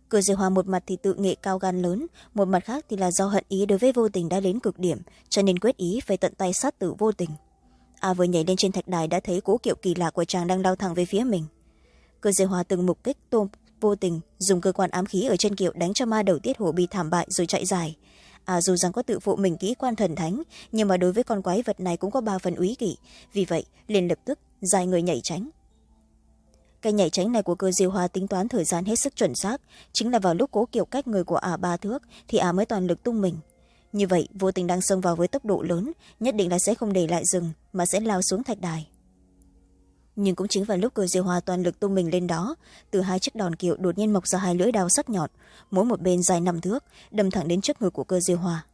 Cơ diệu hòa một mặt thì tự nghệ cao gan lớn, một mặt khác thì là do hận ý đối với vô tình đã đến cực điểm, cho nên quyết ý phải tận tay sát tử vô tình. A vừa nhảy lên trên thạch đài đã thấy cố kiệu kỳ lạ của chàng đang lao thẳng về phía mình. Cơ diệu hòa từng mục kích tôm vô tình, dùng cơ quan ám khí ở chân kiệu đánh cho ma đầu tiết hổ bị thảm bại rồi chạy dài. À dù rằng có tự phụ mình kỹ quan thần thánh, nhưng mà đối với con quái vật này cũng có ba phần úy kỷ, vì vậy liền lập tức, dài người nhảy tránh cái nhảy tránh này của cơ diêu hoa tính toán thời gian hết sức chuẩn xác. Chính là vào lúc cố kiệu cách người của ả ba thước, thì ả mới toàn lực tung mình. Như vậy, vô tình đang xông vào với tốc độ lớn, nhất định là sẽ không để lại rừng, mà sẽ lao xuống thạch đài. Nhưng cũng chính vào lúc cơ diêu hoa toàn lực tung mình lên đó, từ hai chiếc đòn kiệu đột nhiên mọc ra hai lưỡi đao sắc nhọn, mỗi một bên dài năm thước, đâm thẳng đến trước ngực của cơ diêu hoa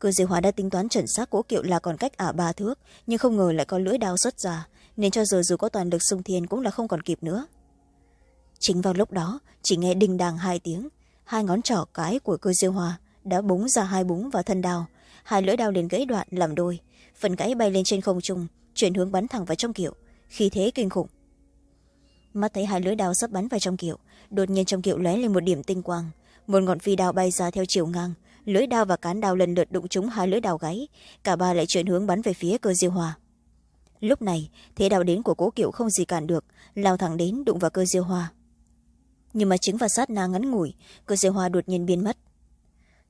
cơ diêu hoa đã tính toán chuẩn xác cố kiệu là còn cách ả ba thước, nhưng không ngờ lại có lưỡi đao xuất ra, nên cho giờ dù có toàn lực sung thiên cũng là không còn kịp nữa. Chính vào lúc đó, chỉ nghe đình đàng hai tiếng, hai ngón trỏ cái của cơ diêu hoa đã búng ra hai búng vào thân đao, hai lưỡi đao liền gãy đoạn làm đôi, phần gãy bay lên trên không trung, chuyển hướng bắn thẳng vào trong kiệu khi thế kinh khủng. Mắt thấy hai lưỡi đao sắp bắn vào trong kiệu, đột nhiên trong kiệu lóe lên một điểm tinh quang, một ngọn phi đao bay ra theo chiều ngang lưỡi đao và cán đao lần lượt đụng trúng hai lưỡi đao gáy. Cả ba lại chuyển hướng bắn về phía cơ diêu hoa lúc này, thế đao đến của cố kiệu không gì cản được, lao thẳng đến đụng vào cơ diêu hoa nhưng mà chính vào sát na ngắn ngủi, cơ diêu hoa đột nhiên biến mất.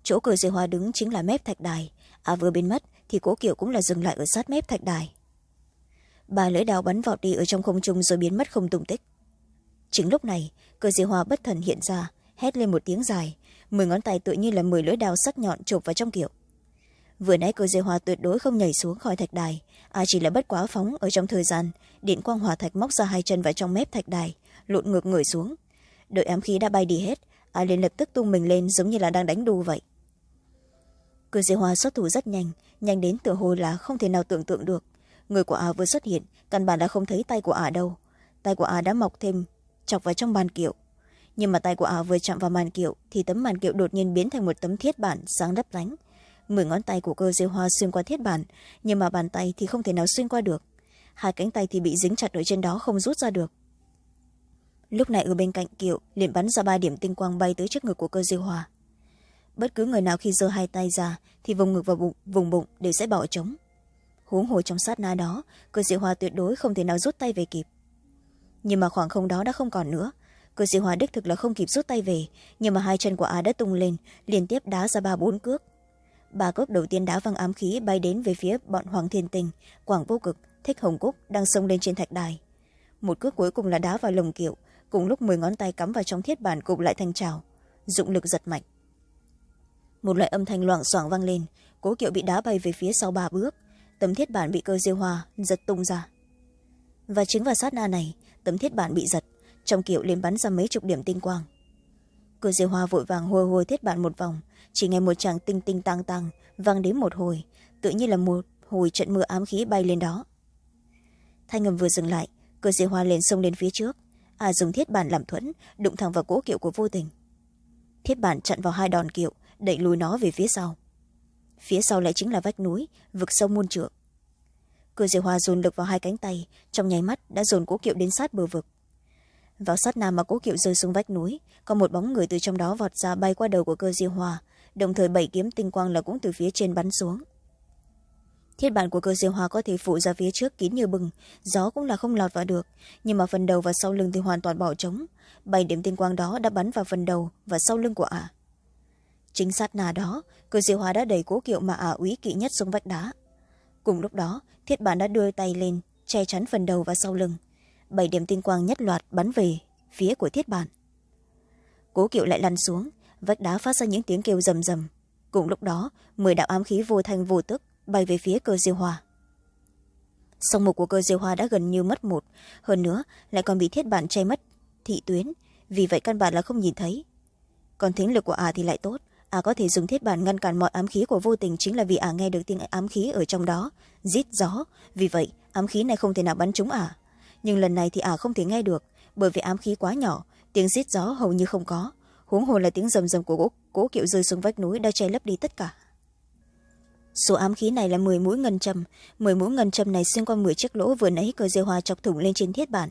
Chỗ cơ diêu hoa đứng chính là mép thạch đài à vừa biến mất thì cố kiệu cũng là dừng lại ở sát mép thạch đài. Ba lưỡi đao bắn vọt đi ở trong không trung rồi biến mất không tung tích. Chính lúc này, cơ diêu hoa bất thần hiện ra, hét lên một tiếng dài mười ngón tay tự như là mười lưỡi đao sắc nhọn chụp vào trong kiệu. Vừa nãy cô dê hoa tuyệt đối không nhảy xuống khỏi thạch đài à chỉ là bất quá phóng ở trong thời gian, điện quang hỏa thạch móc ra hai chân vào trong mép thạch đài, lộn ngược người xuống. Đợi ám khí đã bay đi hết à liền lập tức tung mình lên giống như là đang đánh đu vậy. Cơ dê hoa xuất thủ rất nhanh nhanh đến tựa hồ là không thể nào tưởng tượng được. Người của à vừa xuất hiện, căn bản đã không thấy tay của à đâu. Tay của à đã mọc thêm, chọc vào trong bàn kiệu nhưng mà tay của ả vừa chạm vào màn kiệu thì tấm màn kiệu đột nhiên biến thành một tấm thiết bản sáng lấp lánh. Mười ngón tay của cơ diêu hoa xuyên qua thiết bản nhưng mà bàn tay thì không thể nào xuyên qua được. Hai cánh tay thì bị dính chặt ở trên đó không rút ra được. Lúc này ở bên cạnh kiệu liền bắn ra ba điểm tinh quang bay tới trước ngực của cơ diêu hoa bất cứ người nào khi giơ hai tay ra thì vùng ngực và bụng, vùng bụng đều sẽ bỏ trống. Huống hồ trong sát na đó cơ diệu hoa tuyệt đối không thể nào rút tay về kịp. Nhưng mà khoảng không đó đã không còn nữa cơ sĩ hoa đích thực là không kịp rút tay về, nhưng mà hai chân của a đã tung lên, liên tiếp đá ra ba bốn cước. Ba cước đầu tiên đá văng ám khí bay đến về phía bọn hoàng thiên tình, quảng vô cực, thích hồng cúc đang xông lên trên thạch đài. Một cước cuối cùng là đá vào lồng kiệu, cùng lúc mười ngón tay cắm vào trong thiết bản cục lại thành trào. Dụng lực giật mạnh. Một loại âm thanh loảng xoảng vang lên, cố kiệu bị đá bay về phía sau ba bước. Tấm thiết bản bị cơ diêu hoa giật tung ra. Và chính vào sát na này, tấm thiết bản bị giật trong kiệu liền bắn ra mấy chục điểm tinh quang. Cửa diêu hoa vội vàng hồi hồi thiết bản một vòng. Chỉ nghe một tràng tinh tinh tăng tăng vang đến một hồi, tự như là một hồi trận mưa ám khí bay lên đó. Thanh ngầm vừa dừng lại cửa diêu hoa liền xông lên phía trước. À dùng thiết bản làm thuẫn, đụng thẳng vào cỗ kiệu của vô tình. Thiết bản chặn vào hai đòn kiệu, đẩy lùi nó về phía sau. Phía sau lại chính là vách núi, vực sâu muôn trượng. Cửa diệu hoa dồn lực vào hai cánh tay, trong nháy mắt đã dồn cỗ kiệu đến sát bờ vực vào sát nam mà cố kiệu rơi xuống vách núi, có một bóng người từ trong đó vọt ra bay qua đầu của cơ diêu Hòa. đồng thời bảy kiếm tinh quang là cũng từ phía trên bắn xuống. Thiết bản của cơ diêu Hòa có thể phụ ra phía trước kín như bừng, gió cũng là không lọt vào được, nhưng mà phần đầu và sau lưng thì hoàn toàn bỏ trống. Bảy điểm tinh quang đó đã bắn vào phần đầu và sau lưng của ả. Chính sát nà đó, cơ diêu Hòa đã đẩy cố kiệu mà ả úy kỵ nhất xuống vách đá. Cùng lúc đó, thiết bản đã đưa tay lên, che chắn phần đầu và sau lưng bảy điểm tinh quang nhất loạt bắn về phía của thiết bản cố kiệu lại lăn xuống, vách đá phát ra những tiếng kêu rầm rầm. Cùng lúc đó, mười đạo ám khí vô thanh vô tức bay về phía cơ diêu hoa. Song mục của cơ diêu hoa đã gần như mất một, hơn nữa lại còn bị thiết bản che mất, thị tuyến, vì vậy căn bản là không nhìn thấy. Còn thính lực của ả thì lại tốt ả có thể dùng thiết bản ngăn cản mọi ám khí của vô tình chính là vì ả nghe được tiếng ám khí ở trong đó, rít gió. Vì vậy, ám khí này không thể nào bắn trúng ả nhưng lần này thì ả không thể nghe được. Bởi vì ám khí quá nhỏ, tiếng rít gió hầu như không có. Huống hồ là tiếng rầm rầm của gỗ cố kiệu rơi xuống vách núi đã che lấp đi tất cả. Số ám khí này là mười mũi ngân châm. Mười mũi ngân châm này xuyên qua mười chiếc lỗ vừa nãy cơ diêu hoa chọc thủng lên trên thiết bản.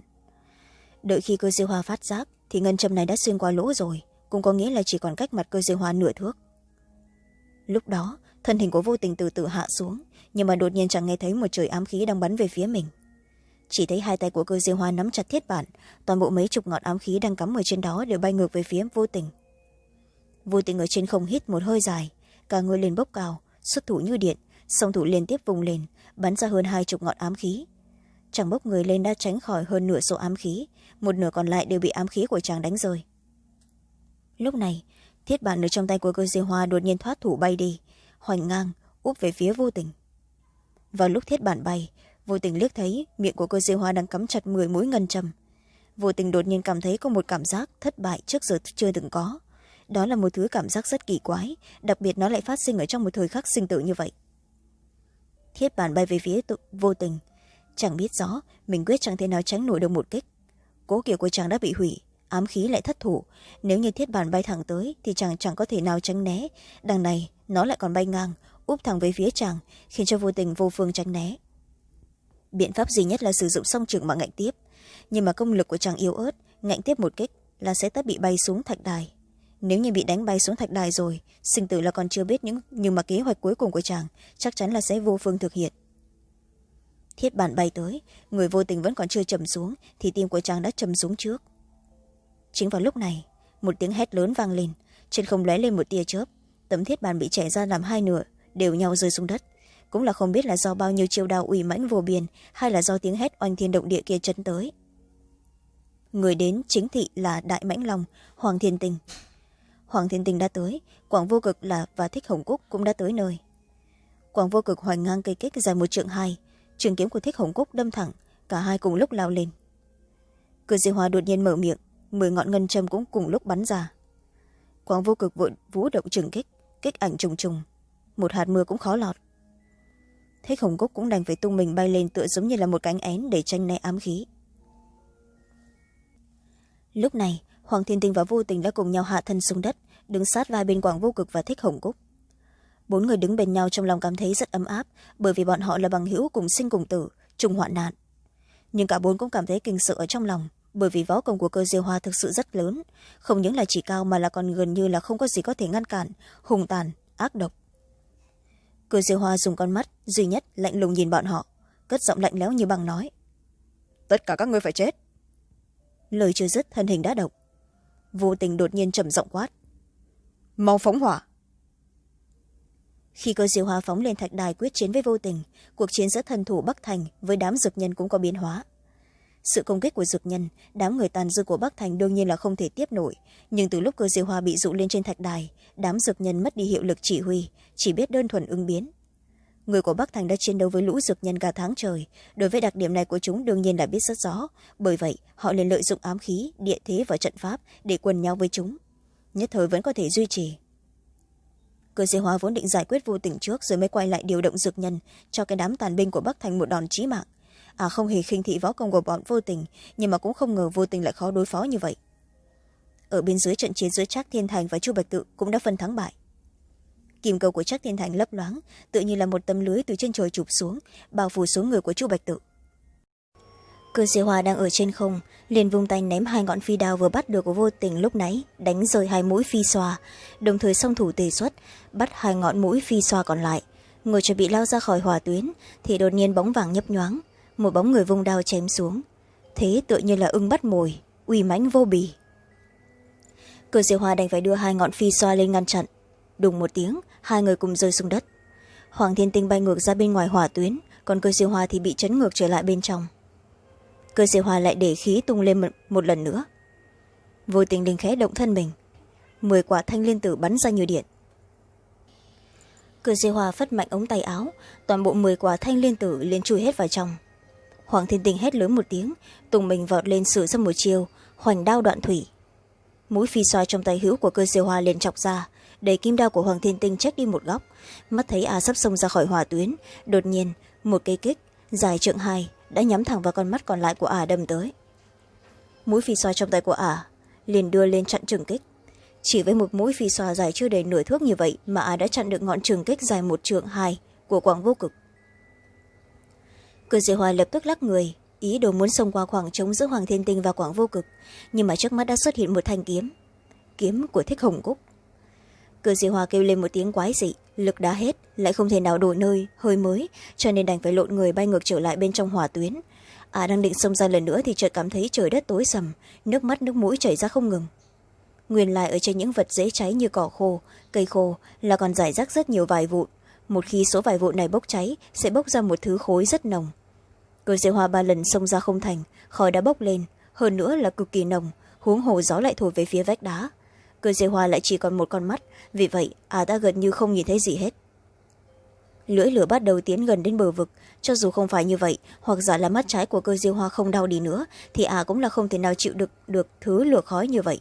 Đợi khi cơ diêu hoa phát giác, thì ngân châm này đã xuyên qua lỗ rồi. Cũng có nghĩa là chỉ còn cách mặt cơ diêu hoa nửa thước. Lúc đó, thân hình của vô tình từ từ hạ xuống. Nhưng mà đột nhiên chẳng nghe thấy một trời ám khí đang bắn về phía mình chỉ thấy hai tay của cơ diêu hoa nắm chặt thiết bản. Toàn bộ mấy chục ngọn ám khí đang cắm ở trên đó đều bay ngược về phía vô tình. Vô tình ở trên không hít một hơi dài. Cả người lên bốc cao, xuất thủ như điện, song thủ liên tiếp vùng lên, bắn ra hơn hai chục ngọn ám khí. Chàng bốc người lên đã tránh khỏi hơn nửa số ám khí, một nửa còn lại đều bị ám khí của chàng đánh rơi. Lúc này, thiết bản ở trong tay của cơ diêu hoa đột nhiên thoát thủ bay đi, hoành ngang, úp về phía vô tình. Vào lúc thiết bản bay vô tình liếc thấy, miệng của cơ diêu hoa đang cắm chặt mười mũi ngân châm. Vô tình đột nhiên cảm thấy có một cảm giác thất bại trước giờ chưa từng có. Đó là một thứ cảm giác rất kỳ quái, đặc biệt nó lại phát sinh ở trong một thời khắc sinh tử như vậy. Thiết bản bay về phía vô tình. Chẳng biết rõ, mình quyết chẳng thể nào tránh nổi được một kích. Cố kiểu của chàng đã bị hủy, ám khí lại thất thủ. Nếu như thiết bản bay thẳng tới, thì chàng chẳng có thể nào tránh né. Đằng này, nó lại còn bay ngang, úp thẳng về phía chàng, khiến cho vô tình vô phương tránh né biện pháp duy nhất là sử dụng song trường mà ngạnh tiếp. Nhưng mà công lực của chàng yếu ớt, ngạnh tiếp một kích là sẽ tất bị bay xuống thạch đài. Nếu như bị đánh bay xuống thạch đài rồi, sinh tử là còn chưa biết những, nhưng mà kế hoạch cuối cùng của chàng chắc chắn là sẽ vô phương thực hiện. Thiết bản bay tới, người vô tình vẫn còn chưa trầm xuống, thì tim của chàng đã trầm xuống trước. Chính vào lúc này, một tiếng hét lớn vang lên. Trên không lóe lên một tia chớp. Tấm thiết bàn bị chảy ra làm hai nửa, đều nhau rơi xuống đất cũng là không biết là do bao nhiêu chiêu đao ủy mãnh vô biên, hay là do tiếng hét oanh thiên động địa kia chấn tới. Người đến chính thị là đại mãnh long, hoàng thiên tình. Hoàng thiên tình đã tới, quảng vô cực là và thích hồng cúc cũng đã tới nơi. Quảng vô cực hoành ngang cây kích dài một trượng hai, trường kiếm của thích hồng cúc đâm thẳng, cả hai cùng lúc lao lên. Cửa diệu hòa đột nhiên mở miệng, mười ngọn ngân châm cũng cùng lúc bắn ra. Quảng vô cực vội vũ động trường kích kích ảnh trùng trùng. Một hạt mưa cũng khó lọt thích hồng cúc cũng đành phải tung mình bay lên tựa giống như là một cánh én để tranh né ám khí. Lúc này, hoàng thiên tinh và vô tình đã cùng nhau hạ thân xuống đất, đứng sát vai bên quảng vô cực và thích hồng cúc bốn người đứng bên nhau trong lòng cảm thấy rất ấm áp, bởi vì bọn họ là bằng hữu cùng sinh cùng tử, chung hoạn nạn. Nhưng cả bốn cũng cảm thấy kinh sợ ở trong lòng, bởi vì võ công của cơ diêu hoa thực sự rất lớn, không những là chỉ cao mà là còn gần như là không có gì có thể ngăn cản hùng tàn, ác độc cơ diêu hoa dùng con mắt duy nhất lạnh lùng nhìn bọn họ cất giọng lạnh lẽo như bằng nói. Tất cả các ngươi phải chết. Lời chưa dứt thân hình đã động. Vô tình đột nhiên trầm giọng quát. Mau phóng hỏa. Khi cơ diêu hoa phóng lên thạch đài quyết chiến với vô tình cuộc chiến giữa thần thủ bắc thành với đám dược nhân cũng có biến hóa sự công kích của dược nhân đám người tàn dư của bắc thành đương nhiên là không thể tiếp nổi. Nhưng từ lúc cơ diêu hoa bị dụ lên trên thạch đài, đám dược nhân mất đi hiệu lực chỉ huy, chỉ biết đơn thuần ứng biến. Người của bắc thành đã chiến đấu với lũ dược nhân cả tháng trời. Đối với đặc điểm này của chúng đương nhiên là biết rất rõ. Bởi vậy, họ liền lợi dụng ám khí, địa thế và trận pháp để quần nhau với chúng. Nhất thời vẫn có thể duy trì. Cơ diêu hoa vốn định giải quyết vô tình trước, rồi mới quay lại điều động dược nhân cho cái đám tàn binh của bắc thành một đòn chí mạng à không hề khinh thị võ công của bọn vô tình, nhưng mà cũng không ngờ vô tình lại khó đối phó như vậy. Ở bên dưới trận chiến giữa trác thiên thành và chu bạch tự cũng đã phân thắng bại. Kim cầu của trác thiên thành lấp loáng, tự như là một tấm lưới từ trên trời chụp xuống, bao phủ xuống người của chu bạch tự. Cơ diệu hòa đang ở trên không, liền vung tay ném hai ngọn phi đao vừa bắt được của vô tình lúc nãy, đánh rơi hai mũi phi xoa. Đồng thời song thủ tề xuất, bắt hai ngọn mũi phi xoa còn lại. Người chuẩn bị lao ra khỏi hòa tuyến, thì đột nhiên bóng vàng nhấp nhoáng một bóng người vung đao chém xuống. Thế tựa như là ưng bắt mồi uy mãnh vô bì. Cơ diệu Hoa đành phải đưa hai ngọn phi xoa lên ngăn chặn. Đùng một tiếng hai người cùng rơi xuống đất. Hoàng thiên tinh bay ngược ra bên ngoài hỏa tuyến còn cơ diệu Hoa thì bị chấn ngược trở lại bên trong. Cơ diệu Hoa lại để khí tung lên một, một lần nữa. Vô tình linh khẽ động thân mình. Mười quả thanh liên tử bắn ra như điện. Cơ diệu Hoa phất mạnh ống tay áo toàn bộ mười quả thanh liên tử liền chui hết vào trong hoàng thiên tinh hét lớn một tiếng, tùng mình vọt lên sử ra một chiêu, hoành đao đoạn thủy. Mũi phi xoa trong tay hữu của cơ diêu hoa liền chọc ra đẩy kim đao của hoàng thiên tinh trách đi một góc. Mắt thấy a sắp xông ra khỏi hỏa tuyến, đột nhiên, một cây kích, dài trượng hai, đã nhắm thẳng vào con mắt còn lại của ả đâm tới. Mũi phi xoa trong tay của ả liền đưa lên chặn trường kích. Chỉ với một mũi phi xoa dài chưa đầy nửa thước như vậy mà ả đã chặn được ngọn trường kích dài một trượng hai của quảng vô cực cửa diệu hòa lập tức lắc người, ý đồ muốn xông qua khoảng trống giữa hoàng thiên tinh và quảng vô cực, nhưng mà trước mắt đã xuất hiện một thanh kiếm. Kiếm của thích hồng cúc. Cơ diêu hoa kêu lên một tiếng quái dị, lực đã hết, lại không thể nào đổi nơi, hơi mới, cho nên đành phải lộn người bay ngược trở lại bên trong hỏa tuyến. À đang định xông ra lần nữa thì chợt cảm thấy trời đất tối sầm, nước mắt, nước mũi chảy ra không ngừng. Nguyên lại ở trên những vật dễ cháy như cỏ khô, cây khô là còn giải rác rất nhiều vài vụn một khi số vài vụn này bốc cháy, sẽ bốc ra một thứ khối rất nồng. Cơn diêu hoa ba lần xông ra không thành, khói đã bốc lên, hơn nữa là cực kỳ nồng, huống hồ gió lại thổi về phía vách đá. Cơn diêu hoa lại chỉ còn một con mắt, vì vậy à ta gần như không nhìn thấy gì hết. Lưỡi lửa bắt đầu tiến gần đến bờ vực, cho dù không phải như vậy, hoặc giả là mắt trái của cơ diêu hoa không đau đi nữa, thì à cũng là không thể nào chịu được được thứ lửa khói như vậy.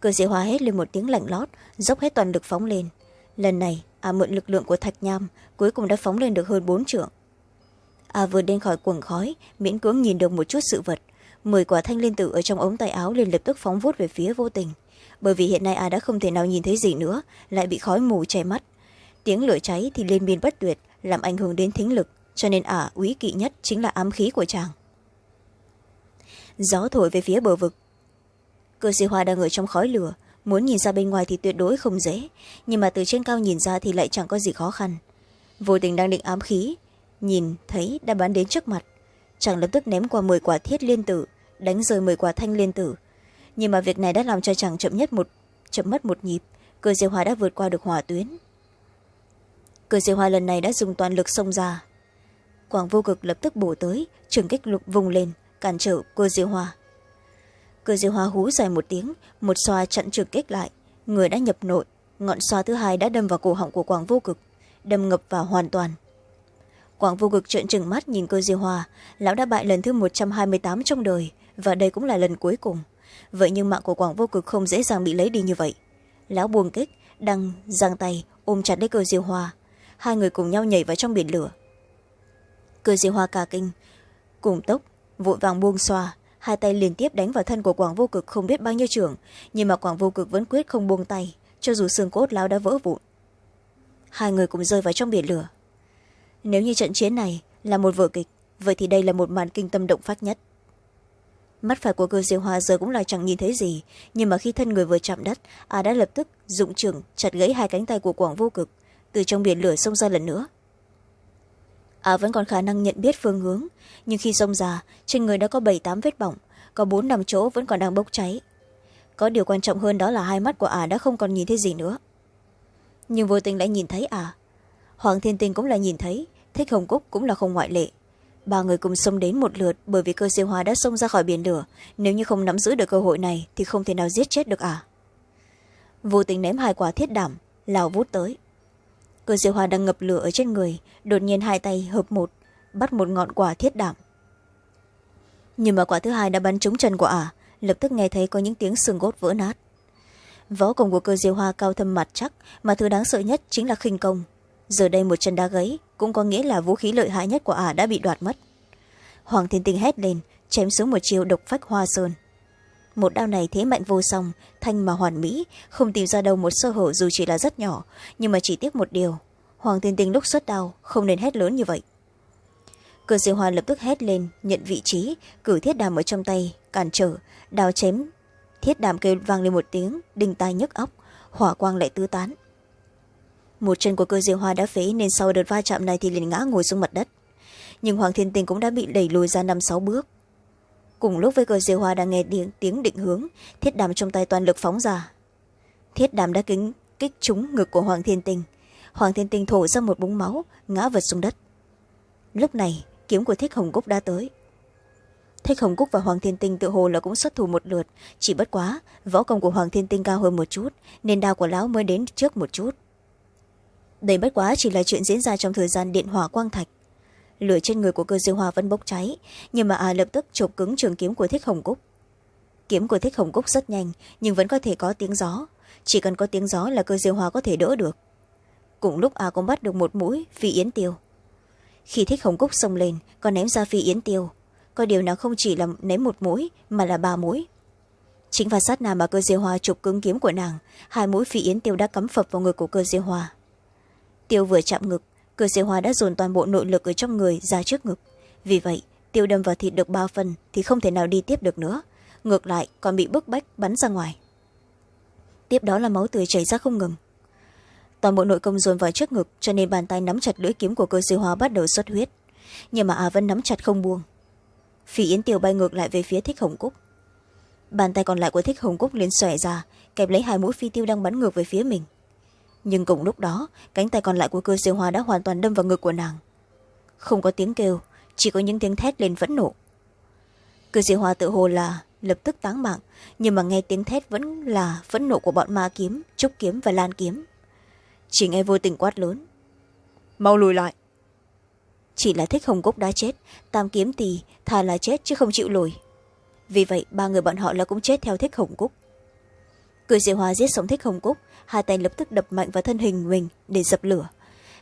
Cơ diêu hoa hét lên một tiếng lạnh lót, dốc hết toàn lực phóng lên. Lần này à mượn lực lượng của thạch nham, cuối cùng đã phóng lên được hơn bốn trượng. À vừa lên khỏi quần khói, miễn cưỡng nhìn được một chút sự vật. Mười quả thanh liên tử ở trong ống tay áo liền lập tức phóng vút về phía vô tình. Bởi vì hiện nay à đã không thể nào nhìn thấy gì nữa, lại bị khói mù che mắt. Tiếng lửa cháy thì liên miên bất tuyệt, làm ảnh hưởng đến thính lực, cho nên ả úy kỵ nhất chính là ám khí của chàng. Gió thổi về phía bờ vực. Cơ sĩ hoa đang ở trong khói lửa muốn nhìn ra bên ngoài thì tuyệt đối không dễ. Nhưng mà từ trên cao nhìn ra thì lại chẳng có gì khó khăn. Vô tình đang định ám khí, nhìn thấy đã bắn đến trước mặt. Chàng lập tức ném qua mười quả thiết liên tử, đánh rơi mười quả thanh liên tử. Nhưng mà việc này đã làm cho chàng chậm nhất một, chậm mất một nhịp. Cơ diêu hoa đã vượt qua được hỏa tuyến. Cơ diêu hoa lần này đã dùng toàn lực xông ra. Quảng vô cực lập tức bổ tới, trường kích lục vùng lên, cản trở cơ diêu hoa cơ diêu hoa hú dài một tiếng, một xoa chặn trường kích lại. Người đã nhập nội, ngọn xoa thứ hai đã đâm vào cổ họng của quảng vô cực, đâm ngập vào hoàn toàn. Quảng vô cực trợn trừng mắt nhìn cơ diêu hoa, lão đã bại lần thứ một trăm hai mươi tám trong đời, và đây cũng là lần cuối cùng. Vậy nhưng mạng của quảng vô cực không dễ dàng bị lấy đi như vậy. Lão buông kích, đăng, giang tay, ôm chặt lấy cơ diêu hoa. Hai người cùng nhau nhảy vào trong biển lửa. Cơ diêu hoa cả kinh, cùng tốc, vội vàng buông xoa hai tay liên tiếp đánh vào thân của quảng vô cực không biết bao nhiêu trưởng nhưng mà quảng vô cực vẫn quyết không buông tay, cho dù xương cốt lão đã vỡ vụn. Hai người cùng rơi vào trong biển lửa. Nếu như trận chiến này là một vở kịch, vậy thì đây là một màn kinh tâm động phách nhất. Mắt phải của cơ diêu hoa giờ cũng là chẳng nhìn thấy gì, nhưng mà khi thân người vừa chạm đất, a đã lập tức dụng trưởng chặt gãy hai cánh tay của quảng vô cực, từ trong biển lửa xông ra lần nữa ả vẫn còn khả năng nhận biết phương hướng. Nhưng khi xông ra, trên người đã có bảy tám vết bỏng, có bốn năm chỗ vẫn còn đang bốc cháy. Có điều quan trọng hơn đó là hai mắt của ả đã không còn nhìn thấy gì nữa. Nhưng vô tình lại nhìn thấy ả. Hoàng thiên tinh cũng là nhìn thấy, thích hồng cúc cũng là không ngoại lệ. Ba người cùng xông đến một lượt bởi vì cơ siêu hóa đã xông ra khỏi biển lửa. Nếu như không nắm giữ được cơ hội này thì không thể nào giết chết được à vô tình ném hai quả thiết đảm, lao vút tới cơ diệu hoa đang ngập lửa ở trên người đột nhiên hai tay hợp một bắt một ngọn quả thiết đảm nhưng mà quả thứ hai đã bắn trúng chân của ả à, lập tức nghe thấy có những tiếng xương gốt vỡ nát. Võ công của cơ diêu hoa cao thâm mặt chắc mà thứ đáng sợ nhất chính là khinh công. Giờ đây một chân đá gấy cũng có nghĩa là vũ khí lợi hại nhất của ả đã bị đoạt mất. Hoàng thiên tinh hét lên chém xuống một chiều độc phách hoa sơn một đao này thế mạnh vô song, thanh mà hoàn mỹ, không tìm ra đâu một sơ hở dù chỉ là rất nhỏ, nhưng mà chỉ tiếc một điều. Hoàng thiên tinh lúc xuất đao không nên hét lớn như vậy. Cơ siêu hoa lập tức hét lên, nhận vị trí, cử thiết đàm ở trong tay, cản trở, đao chém. Thiết đàm kêu vang lên một tiếng, đinh tai nhức óc, hỏa quang lại tứ tán. Một chân của cơ diệu hoa đã phế nên sau đợt va chạm này thì liền ngã ngồi xuống mặt đất. Nhưng hoàng thiên tinh cũng đã bị đẩy lùi ra năm sáu bước cùng lúc với cơ diêu hoa đang nghe tiếng, tiếng định hướng thiết đàm trong tay toàn lực phóng ra. Thiết đàm đã kính kích trúng ngực của hoàng thiên tinh. Hoàng thiên tinh thổ ra một búng máu ngã vật xuống đất. Lúc này kiếm của thích hồng cúc đã tới. Thích hồng cúc và hoàng thiên tinh tự hồ là cũng xuất thủ một lượt. Chỉ bất quá võ công của hoàng thiên tinh cao hơn một chút nên đao của lão mới đến trước một chút. Đây bất quá chỉ là chuyện diễn ra trong thời gian điện hỏa quang thạch lửa trên người của cơ diêu hoa vẫn bốc cháy, nhưng mà à lập tức chộp cứng trường kiếm của thích hồng cúc. Kiếm của thích hồng cúc rất nhanh, nhưng vẫn có thể có tiếng gió. Chỉ cần có tiếng gió là cơ diêu hoa có thể đỡ được. Cùng lúc a cũng bắt được một mũi, phi yến tiêu. Khi thích hồng cúc xông lên còn ném ra phi yến tiêu. Có điều nào không chỉ là ném một mũi, mà là ba mũi. Chính vào sát nào mà cơ diêu hoa chụp cứng kiếm của nàng, hai mũi phi yến tiêu đã cắm phập vào ngực của cơ diêu hoa. Tiêu vừa chạm ngực cơ Sĩ hoa đã dồn toàn bộ nội lực ở trong người ra trước ngực. Vì vậy, tiêu đâm vào thịt được ba phần thì không thể nào đi tiếp được nữa. Ngược lại, còn bị bức bách bắn ra ngoài. Tiếp đó là máu tươi chảy ra không ngừng. Toàn bộ nội công dồn vào trước ngực, cho nên bàn tay nắm chặt lưỡi kiếm của cơ Sĩ hoa bắt đầu xuất huyết. Nhưng mà à vẫn nắm chặt không buông. Phỉ yến tiêu bay ngược lại về phía thích hồng cúc. Bàn tay còn lại của thích hồng cúc liền xòe ra, kẹp lấy hai mũi phi tiêu đang bắn ngược về phía mình nhưng cùng lúc đó, cánh tay còn lại của cơ siêu hoa đã hoàn toàn đâm vào ngực của nàng. Không có tiếng kêu, chỉ có những tiếng thét lên phẫn nộ. Cơ siêu hoa tự hồ là lập tức táng mạng, nhưng mà nghe tiếng thét vẫn là phẫn nộ của bọn ma kiếm, trúc kiếm và lan kiếm. Chỉ nghe vô tình quát lớn. Mau lùi lại. Chỉ là thích hồng cúc đã chết, tam kiếm tỳ thà là chết chứ không chịu lùi. Vì vậy, ba người bọn họ là cũng chết theo thích hồng cúc. Cười diệu hòa giết sống thích hồng cúc hai tay lập tức đập mạnh vào thân hình mình để dập lửa.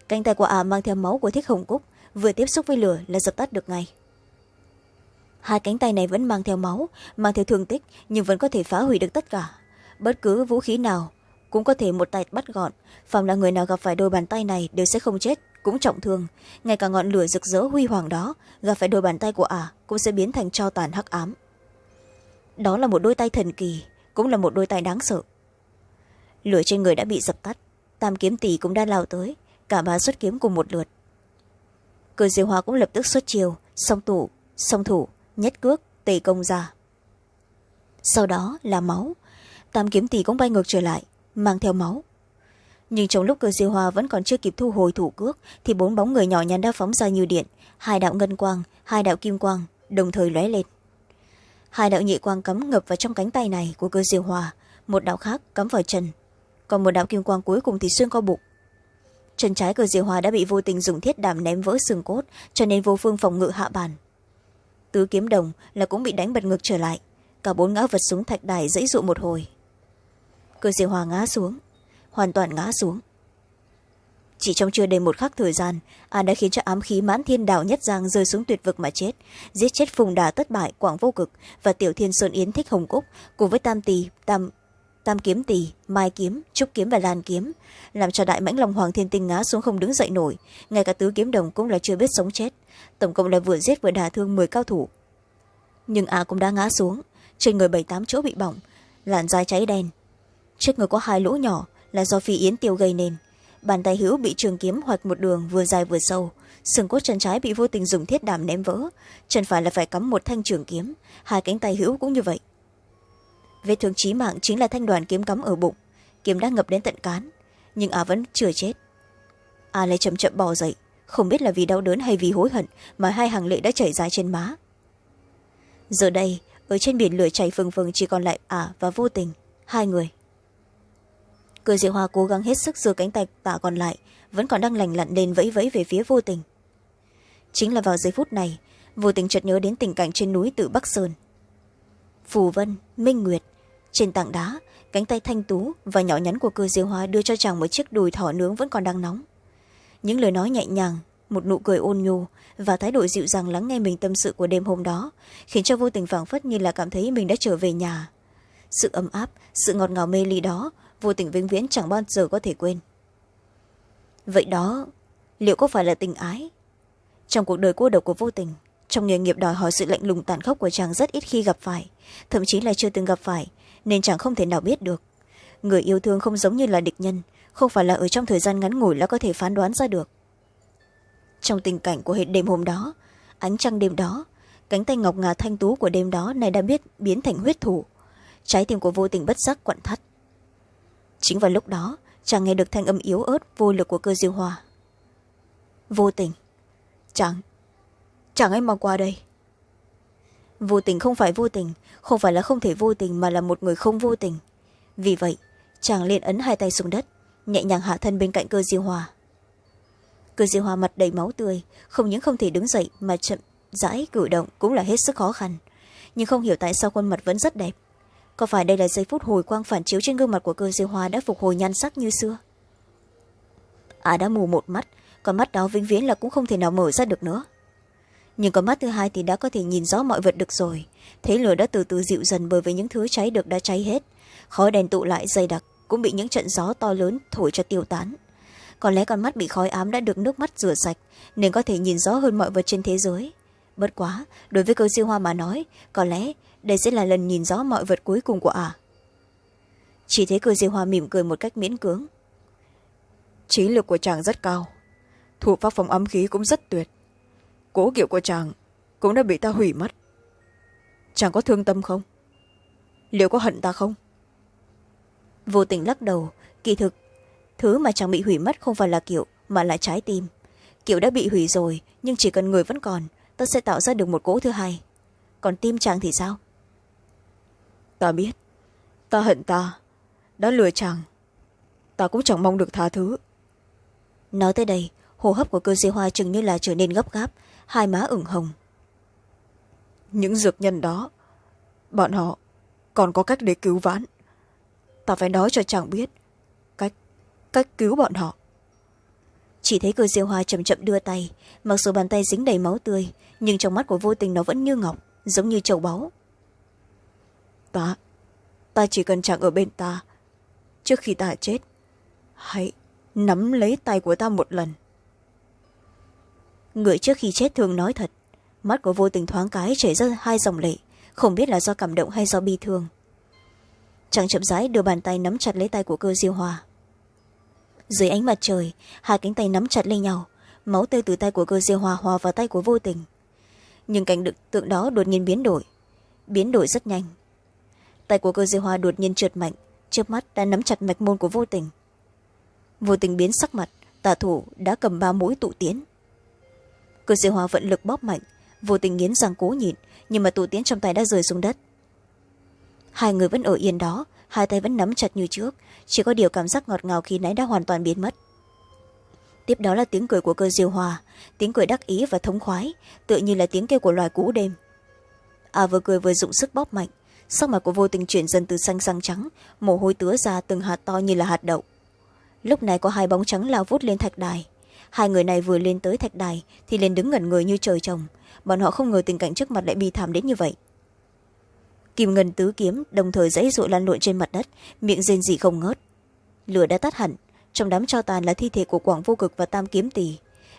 Cánh tay của ả mang theo máu của thích hồng cúc, vừa tiếp xúc với lửa là dập tắt được ngay. Hai cánh tay này vẫn mang theo máu, mang theo thương tích, nhưng vẫn có thể phá hủy được tất cả. Bất cứ vũ khí nào cũng có thể một tay bắt gọn. Phàm là người nào gặp phải đôi bàn tay này đều sẽ không chết, cũng trọng thương. Ngay cả ngọn lửa rực rỡ huy hoàng đó, gặp phải đôi bàn tay của ả cũng sẽ biến thành cho tàn hắc ám. Đó là một đôi tay thần kỳ, cũng là một đôi tay đáng sợ lửa trên người đã bị dập tắt. Tam kiếm tỷ cũng đã lao tới, cả ba xuất kiếm cùng một lượt. Cơ diêu hoa cũng lập tức xuất chiều song tủ song thủ, nhất cước, tề công ra. Sau đó là máu. Tam kiếm tỷ cũng bay ngược trở lại, mang theo máu. Nhưng trong lúc cơ diêu hoa vẫn còn chưa kịp thu hồi thủ cước, thì bốn bóng người nhỏ nhắn đã phóng ra như điện. Hai đạo ngân quang, hai đạo kim quang đồng thời lóe lên. Hai đạo nhị quang cắm ngập vào trong cánh tay này của cơ diêu hoa một đạo khác cắm vào chân còn một đạo kim quang cuối cùng thì xuyên qua bụng chân trái cơ diều hòa đã bị vô tình dùng thiết đàm ném vỡ xương cốt, cho nên vô phương phòng ngự hạ bàn. Tứ kiếm đồng là cũng bị đánh bật ngược trở lại. Cả bốn ngã vật xuống thạch đài dãy dụ một hồi. Cửa diều hòa ngã xuống, hoàn toàn ngã xuống. Chỉ trong chưa đầy một khắc thời gian, an đã khiến cho ám khí mãn thiên đạo nhất giang rơi xuống tuyệt vực mà chết. Giết chết phùng đà tất bại, quảng vô cực và tiểu thiên sơn yến thích hồng cúc cùng với tam tỳ, tam tam kiếm tỳ, mai kiếm, trúc kiếm và lan kiếm, làm cho đại mãnh long hoàng thiên tinh ngã xuống không đứng dậy nổi. Ngay cả tứ kiếm đồng cũng là chưa biết sống chết. Tổng cộng là vừa giết vừa đả thương mười cao thủ. Nhưng a cũng đã ngã xuống. Trên người bảy tám chỗ bị bỏng, làn da cháy đen. Trước người có hai lỗ nhỏ là do phi yến tiêu gây nên. Bàn tay hữu bị trường kiếm hoạch một đường vừa dài vừa sâu. Sừng cốt chân trái bị vô tình dùng thiết đàm ném vỡ. Chân phải là phải cắm một thanh trường kiếm. Hai cánh tay hữu cũng như vậy vết thương trí mạng chính là thanh đoàn kiếm cắm ở bụng. Kiếm đã ngập đến tận cán, nhưng a vẫn chưa chết. A lại chậm chậm bò dậy, không biết là vì đau đớn hay vì hối hận mà hai hàng lệ đã chảy ra trên má. Giờ đây, ở trên biển lửa chảy phừng phừng chỉ còn lại ả và vô tình, hai người. Cười diệu hoa cố gắng hết sức giơ cánh tay tạ còn lại, vẫn còn đang lành lặn lên vẫy vẫy về phía vô tình. Chính là vào giây phút này, vô tình chợt nhớ đến tình cảnh trên núi tự bắc sơn. Phù vân, minh nguyệt trên tảng đá, cánh tay thanh tú và nhỏ nhắn của cơ diêu hoa đưa cho chàng một chiếc đùi thỏ nướng vẫn còn đang nóng. Những lời nói nhẹ nhàng, một nụ cười ôn nhu và thái độ dịu dàng lắng nghe mình tâm sự của đêm hôm đó khiến cho vô tình phảng phất như là cảm thấy mình đã trở về nhà. Sự ấm áp, sự ngọt ngào mê ly đó, vô tình vĩnh viễn chẳng bao giờ có thể quên. Vậy đó, liệu có phải là tình ái? Trong cuộc đời cô độc của vô tình, trong nghề nghiệp đòi hỏi sự lạnh lùng tàn khốc của chàng rất ít khi gặp phải, thậm chí là chưa từng gặp phải nên chàng không thể nào biết được. Người yêu thương không giống như là địch nhân, không phải là ở trong thời gian ngắn ngủi là có thể phán đoán ra được. Trong tình cảnh của hệ đêm hôm đó, ánh trăng đêm đó, cánh tay ngọc ngà thanh tú của đêm đó này đã biết biến thành huyết thủ. Trái tim của vô tình bất giác quặn thắt. Chính vào lúc đó, chàng nghe được thanh âm yếu ớt, vô lực của cơ diêu hòa vô tình. Chàng. Chàng ấy mau qua đây vô tình không phải vô tình, không phải là không thể vô tình mà là một người không vô tình. Vì vậy, chàng liền ấn hai tay xuống đất, nhẹ nhàng hạ thân bên cạnh cơ diêu hoa cơ diêu hoa mặt đầy máu tươi, không những không thể đứng dậy mà chậm rãi cử động cũng là hết sức khó khăn. Nhưng không hiểu tại sao khuôn mặt vẫn rất đẹp. Có phải đây là giây phút hồi quang phản chiếu trên gương mặt của cơ diêu hoa đã phục hồi nhan sắc như xưa? À đã mù một mắt, còn mắt đó vĩnh viễn là cũng không thể nào mở ra được nữa nhưng con mắt thứ hai thì đã có thể nhìn rõ mọi vật được rồi. Thế lửa đã từ từ dịu dần bởi vì những thứ cháy được đã cháy hết. Khói đèn tụ lại dày đặc, cũng bị những trận gió to lớn thổi cho tiêu tán. Có lẽ con mắt bị khói ám đã được nước mắt rửa sạch, nên có thể nhìn rõ hơn mọi vật trên thế giới. Bất quá, đối với cơ siêu hoa mà nói, có lẽ đây sẽ là lần nhìn rõ mọi vật cuối cùng của ả. À. chỉ thấy cơ diêu hoa mỉm cười một cách miễn cưỡng. Trí lực của chàng rất cao. Thủ pháp phòng ấm khí cũng rất tuyệt cố kiệu của chàng cũng đã bị ta hủy mất. Chàng có thương tâm không? Liệu có hận ta không? Vô tình lắc đầu kỳ thực thứ mà chàng bị hủy mất không phải là kiệu mà là trái tim. Kiệu đã bị hủy rồi nhưng chỉ cần người vẫn còn ta sẽ tạo ra được một cỗ thứ hai. Còn tim chàng thì sao? Ta biết ta hận ta đã lừa chàng. Ta cũng chẳng mong được tha thứ. Nói tới đây hô hấp của cơ di hoa chừng như là trở nên gấp gáp hai má ửng hồng. Những dược nhân đó bọn họ còn có cách để cứu vãn. Ta phải nói cho chàng biết cách cách cứu bọn họ. Chỉ thấy cơ diêu hoa chậm chậm đưa tay mặc dù bàn tay dính đầy máu tươi nhưng trong mắt của vô tình nó vẫn như ngọc giống như châu báu. Ta ta chỉ cần chàng ở bên ta trước khi ta chết hãy nắm lấy tay của ta một lần người trước khi chết thường nói thật. Mắt của vô tình thoáng cái chảy ra hai dòng lệ, không biết là do cảm động hay do bi thương. Chàng chậm rãi đưa bàn tay nắm chặt lấy tay của cơ diêu hòa dưới ánh mặt trời, hai cánh tay nắm chặt lên nhau, máu tươi từ tay của cơ diêu hòa hòa vào tay của vô tình. Nhưng cảnh đực tượng đó đột nhiên biến đổi biến đổi rất nhanh. Tay của cơ diêu hòa đột nhiên trượt mạnh, trước mắt đã nắm chặt mạch môn của vô tình. Vô tình biến sắc mặt, tà thủ đã cầm ba mũi tụ tiến cơ diêu hòa vận lực bóp mạnh vô tình nghiến răng cố nhịn nhưng mà tụ tiến trong tay đã rơi xuống đất. Hai người vẫn ở yên đó hai tay vẫn nắm chặt như trước chỉ có điều cảm giác ngọt ngào khi nãy đã hoàn toàn biến mất. Tiếp đó là tiếng cười của cơ diêu hòa, tiếng cười đắc ý và thống khoái tựa như là tiếng kêu của loài cũ đêm. À vừa cười vừa dụng sức bóp mạnh sắc mặt của vô tình chuyển dần từ xanh sang trắng mồ hôi tứa ra từng hạt to như là hạt đậu. Lúc này có hai bóng trắng lao vút lên thạch đài hai người này vừa lên tới thạch đài, thì liền đứng ngẩn người như trời trồng. Bọn họ không ngờ tình cảnh trước mặt lại bi thảm đến như vậy. Kim ngân tứ kiếm, đồng thời dãy dội lan lộn trên mặt đất, miệng rên rỉ không ngớt. Lửa đã tắt hẳn, trong đám cho tàn là thi thể của quảng vô cực và tam kiếm tỳ,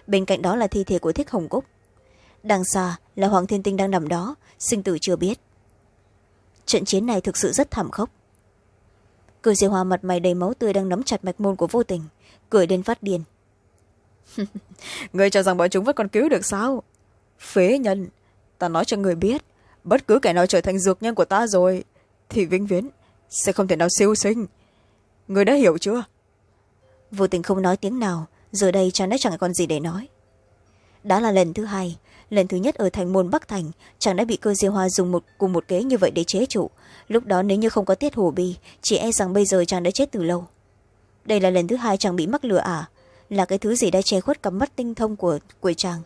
bên cạnh đó là thi thể của thích hồng cúc. Đằng xa là hoàng thiên tinh đang nằm đó, sinh tử chưa biết. Trận chiến này thực sự rất thảm khốc. Cười diệu hòa mặt mày đầy máu tươi đang nắm chặt mạch môn của vô tình, cười đến phát điên. người cho rằng bọn chúng vẫn còn cứu được sao? Phế nhân, ta nói cho người biết, bất cứ kẻ nào trở thành dược nhân của ta rồi, thì vĩnh viễn sẽ không thể nào siêu sinh. Người đã hiểu chưa? Vô tình không nói tiếng nào, giờ đây chàng đã chẳng còn gì để nói. Đã là lần thứ hai, lần thứ nhất ở thành môn bắc thành, chàng đã bị cơ diêu hoa dùng một, cùng một kế như vậy để chế trụ. Lúc đó nếu như không có tiết hồ bi, chỉ e rằng bây giờ chàng đã chết từ lâu. Đây là lần thứ hai chàng bị mắc lừa ả là cái thứ gì đã che khuất cắm mắt tinh thông của quỷ chàng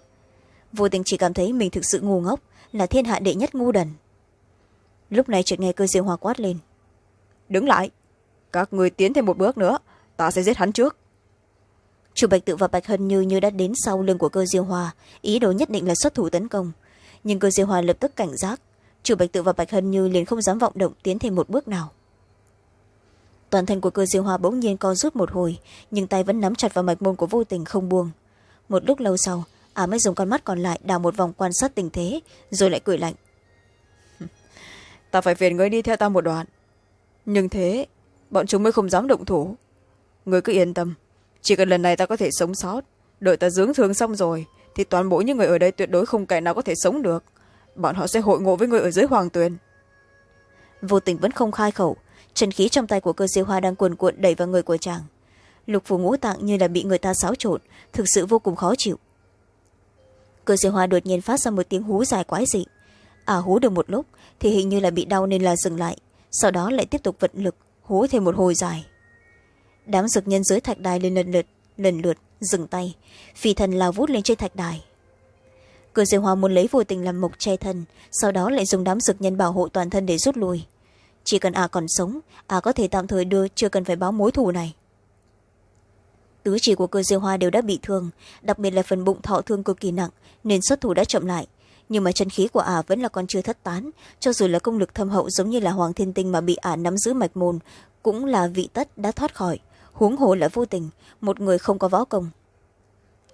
vô tình chỉ cảm thấy mình thực sự ngu ngốc là thiên hạ đệ nhất ngu đần. Lúc này chợt nghe cơ diêu hòa quát lên. Đứng lại các người tiến thêm một bước nữa ta sẽ giết hắn trước. Chủ bạch tự và bạch hân như như đã đến sau lưng của cơ diêu hòa, ý đồ nhất định là xuất thủ tấn công. Nhưng cơ diêu hòa lập tức cảnh giác chủ bạch tự và bạch hân như liền không dám vọng động tiến thêm một bước nào toàn thân của cơ diêu hoa bỗng nhiên co rút một hồi nhưng tay vẫn nắm chặt vào mạch môn của vô tình không buông. Một lúc lâu sau ả mới dùng con mắt còn lại đào một vòng quan sát tình thế rồi lại cười lạnh. Ta phải phiền ngươi đi theo ta một đoạn. Nhưng thế bọn chúng mới không dám động thủ. Ngươi cứ yên tâm chỉ cần lần này ta có thể sống sót đợi ta dưỡng thương xong rồi thì toàn bộ những người ở đây tuyệt đối không kẻ nào có thể sống được. Bọn họ sẽ hội ngộ với người ở dưới hoàng tuyền. Vô tình vẫn không khai khẩu chân khí trong tay của cơ siêu hoa đang cuồn cuộn đẩy vào người của chàng. Lục phủ ngũ tạng như là bị người ta xáo trộn, thực sự vô cùng khó chịu. Cơ Diêu hoa đột nhiên phát ra một tiếng hú dài quái dị. À hú được một lúc, thì hình như là bị đau nên là dừng lại, sau đó lại tiếp tục vận lực, hú thêm một hồi dài. Đám dược nhân dưới thạch đài lên lần lượt lần lượt dừng tay, phi thần lao vút lên trên thạch đài. Cơ diệu hoa muốn lấy vô tình làm mộc che thân, sau đó lại dùng đám dược nhân bảo hộ toàn thân để rút lui chỉ cần à còn sống à có thể tạm thời đưa chưa cần phải báo mối thù này. Tứ chỉ của cơ diêu hoa đều đã bị thương, đặc biệt là phần bụng thọ thương cực kỳ nặng, nên xuất thủ đã chậm lại. Nhưng mà chân khí của ả vẫn là còn chưa thất tán, cho dù là công lực thâm hậu giống như là hoàng thiên tinh mà bị ả nắm giữ mạch môn, cũng là vị tất đã thoát khỏi. Huống hồ là vô tình, một người không có võ công.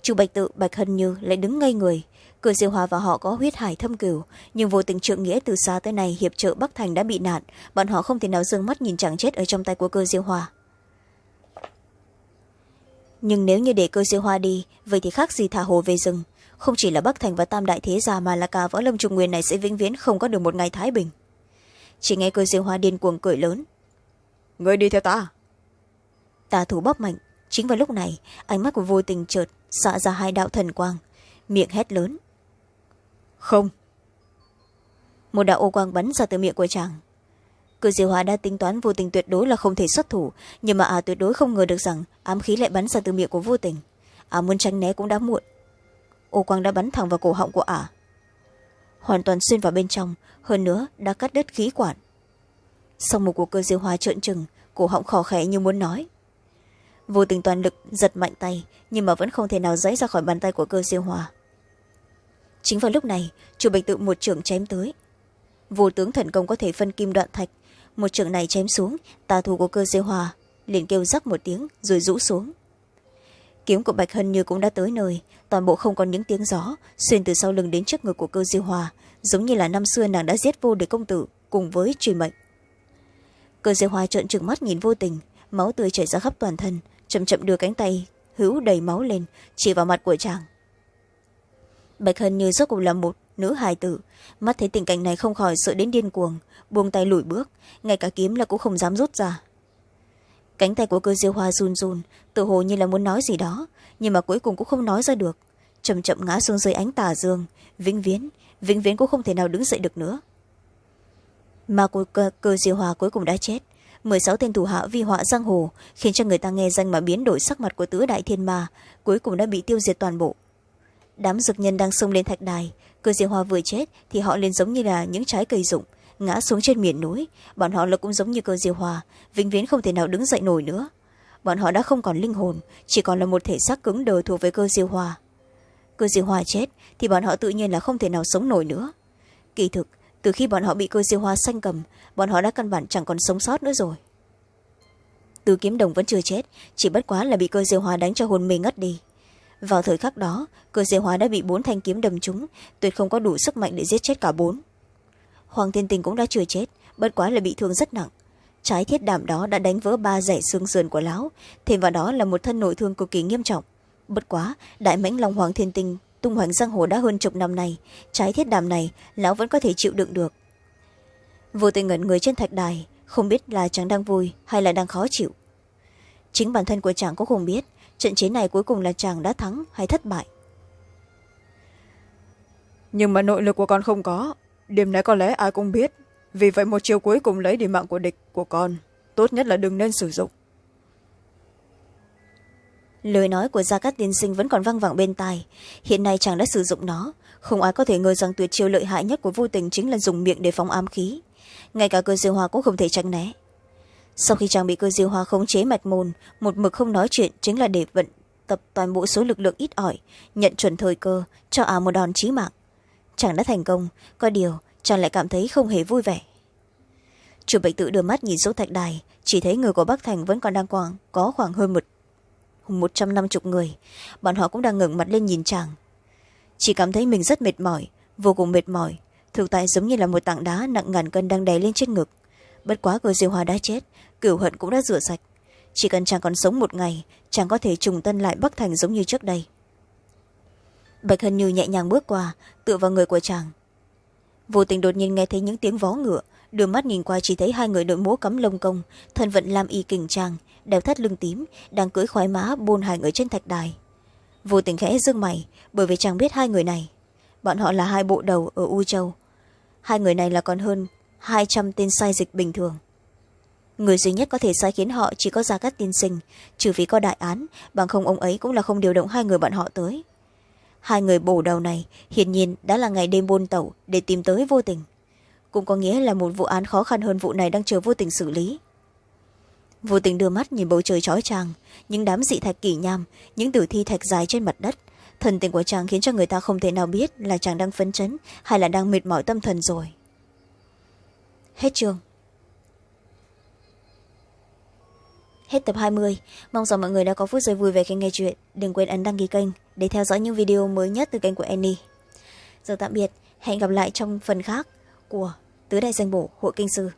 Chu bạch tự, bạch hân như lại đứng ngây người cửa diêu hòa và họ có huyết hải thâm cửu nhưng vô tình trượng nghĩa từ xa tới này hiệp trợ bắc thành đã bị nạn. Bọn họ không thể nào d ư ơ n g mắt nhìn chàng chết ở trong tay của cơ diêu hòa. Nhưng nếu như để cơ diêu hòa đi vậy thì khác gì thả hồ về rừng. Không chỉ là bắc thành và tam đại thế gia mà là cả võ lâm trung nguyên này sẽ vĩnh viễn không có được một ngày thái bình. Chỉ nghe cơ diêu hoa điên cuồng cười lớn. Người đi theo ta. Tà thủ bóp mạnh. Chính vào lúc này ánh mắt của vô tình chợt xạ ra hai đạo thần quang. Miệng hét lớn không. Một đạo ô quang bắn ra từ miệng của chàng. Cơ diêu hòa đã tính toán vô tình tuyệt đối là không thể xuất thủ, nhưng mà à tuyệt đối không ngờ được rằng ám khí lại bắn ra từ miệng của vô tình. À muốn tránh né cũng đã muộn. Ô quang đã bắn thẳng vào cổ họng của ả. Hoàn toàn xuyên vào bên trong, hơn nữa đã cắt đứt khí quản. Sau một cuộc cơ diêu hòa trợn trừng, cổ họng khò khẽ như muốn nói. Vô tình toàn lực giật mạnh tay, nhưng mà vẫn không thể nào dãy ra khỏi bàn tay của cơ diêu hòa chính vào lúc này, chủ bạch tự một trưởng chém tới. Vô tướng thần công có thể phân kim đoạn thạch. Một trưởng này chém xuống, tà thủ của cơ diêu hòa liền kêu rắc một tiếng rồi rũ xuống. Kiếm của bạch hân như cũng đã tới nơi, toàn bộ không còn những tiếng gió, xuyên từ sau lưng đến trước ngực của cơ diêu hòa, giống như là năm xưa nàng đã giết vô địch công tử cùng với truy mệnh. Cơ diêu hòa trợn trừng mắt nhìn vô tình, máu tươi chảy ra khắp toàn thân, chậm chậm đưa cánh tay hữu đầy máu lên, chỉ vào mặt của chàng bạch hân như rốt cuộc là một nữ hài tử. Mắt thấy tình cảnh này không khỏi sợ đến điên cuồng buông tay lùi bước ngay cả kiếm là cũng không dám rút ra. Cánh tay của cơ diêu hoa run run tự hồ như là muốn nói gì đó nhưng mà cuối cùng cũng không nói ra được. Chậm chậm ngã xuống dưới ánh tà dương vĩnh viễn vĩnh viễn cũng không thể nào đứng dậy được nữa. Mà cơ, cơ, cơ diêu hoa cuối cùng đã chết. Mười sáu tên thủ hạ vi họa giang hồ khiến cho người ta nghe danh mà biến đổi sắc mặt của tứ đại thiên ma cuối cùng đã bị tiêu diệt toàn bộ đám dược nhân đang xông lên thạch đài. Cơ diêu hoa vừa chết thì họ liền giống như là những trái cây rụng, ngã xuống trên miền núi. Bọn họ là cũng giống như cơ diêu hòa vĩnh viễn không thể nào đứng dậy nổi nữa. Bọn họ đã không còn linh hồn, chỉ còn là một thể xác cứng đờ thuộc về cơ diêu hòa cơ diêu hòa chết thì bọn họ tự nhiên là không thể nào sống nổi nữa. Kỳ thực, từ khi bọn họ bị cơ diêu hoa xanh cầm, bọn họ đã căn bản chẳng còn sống sót nữa rồi. Từ kiếm đồng vẫn chưa chết, chỉ bất quá là bị cơ diêu hoa đánh cho hồn mê ngất đi vào thời khắc đó cửa diêu hóa đã bị bốn thanh kiếm đâm trúng, tuyệt không có đủ sức mạnh để giết chết cả bốn. Hoàng thiên tình cũng đã chưa chết, bất quá là bị thương rất nặng. Trái thiết đảm đó đã đánh vỡ ba dãy xương sườn của lão, thêm vào đó là một thân nội thương cực kỳ nghiêm trọng. Bất quá, đại mãnh long hoàng thiên tinh tung hoành giang hồ đã hơn chục năm nay, trái thiết đàm này lão vẫn có thể chịu đựng được. Vô tình ngẩn người trên thạch đài, không biết là chàng đang vui hay là đang khó chịu. Chính bản thân của chàng cũng không biết trận chiến này cuối cùng là chàng đã thắng hay thất bại? Nhưng mà nội lực của con không có. Điểm này có lẽ ai cũng biết. Vì vậy một chiều cuối cùng lấy đi mạng của địch của con. Tốt nhất là đừng nên sử dụng. Lời nói của gia cát tiên sinh vẫn còn văng vẳng bên tai. Hiện nay chàng đã sử dụng nó. Không ai có thể ngờ rằng tuyệt chiêu lợi hại nhất của vô tình chính là dùng miệng để phóng ám khí. Ngay cả cơ diêu hoa cũng không thể tránh né sau khi chàng bị cơ diêu hoa khống chế mạch môn, một mực không nói chuyện chính là để vận tập toàn bộ số lực lượng ít ỏi, nhận chuẩn thời cơ, cho ả một đòn chí mạng. Chàng đã thành công, có điều chàng lại cảm thấy không hề vui vẻ. Chủ bạch tự đưa mắt nhìn số thạch đài, chỉ thấy người của bắc thành vẫn còn đang quảng, có khoảng hơn một một trăm năm chục người. Bọn họ cũng đang ngẩng mặt lên nhìn chàng. Chỉ cảm thấy mình rất mệt mỏi, vô cùng mệt mỏi, thực tại giống như là một tảng đá nặng ngàn cân đang đè lên trên ngực. Bất quá cơ diêu hoa đã chết cửu hận cũng đã rửa sạch. Chỉ cần chàng còn sống một ngày, chàng có thể trùng tân lại bắc thành giống như trước đây. Bạch hân như nhẹ nhàng bước qua, tựa vào người của chàng. Vô tình đột nhiên nghe thấy những tiếng vó ngựa, đưa mắt nhìn qua chỉ thấy hai người đội mũ cắm lông công thân vận lam y kình trang đeo thắt lưng tím, đang cưỡi khoái mã bôn hành ở trên thạch đài. Vô tình khẽ dương mày, bởi vì chàng biết hai người này. Bọn họ là hai bộ đầu ở u châu. Hai người này là còn hơn hai trăm tên sai dịch bình thường người duy nhất có thể sai khiến họ chỉ có gia cát tiên sinh. Trừ vì có đại án bằng không ông ấy cũng là không điều động hai người bọn họ tới. Hai người bổ đầu này hiển nhiên đã là ngày đêm buôn tẩu để tìm tới vô tình. Cũng có nghĩa là một vụ án khó khăn hơn vụ này đang chờ vô tình xử lý. Vô tình đưa mắt nhìn bầu trời trói chang, những đám dị thạch kỷ nham những tử thi thạch dài trên mặt đất. Thần tình của chàng khiến cho người ta không thể nào biết là chàng đang phấn chấn hay là đang mệt mỏi tâm thần rồi. Hết chương. Hết tập hai mươi. Mong rằng mọi người đã có phút giây vui vẻ khi nghe chuyện. Đừng quên ấn đăng ký kênh để theo dõi những video mới nhất từ kênh của annie. Giờ tạm biệt. Hẹn gặp lại trong phần khác của tứ đại danh bổ, hội kinh sư.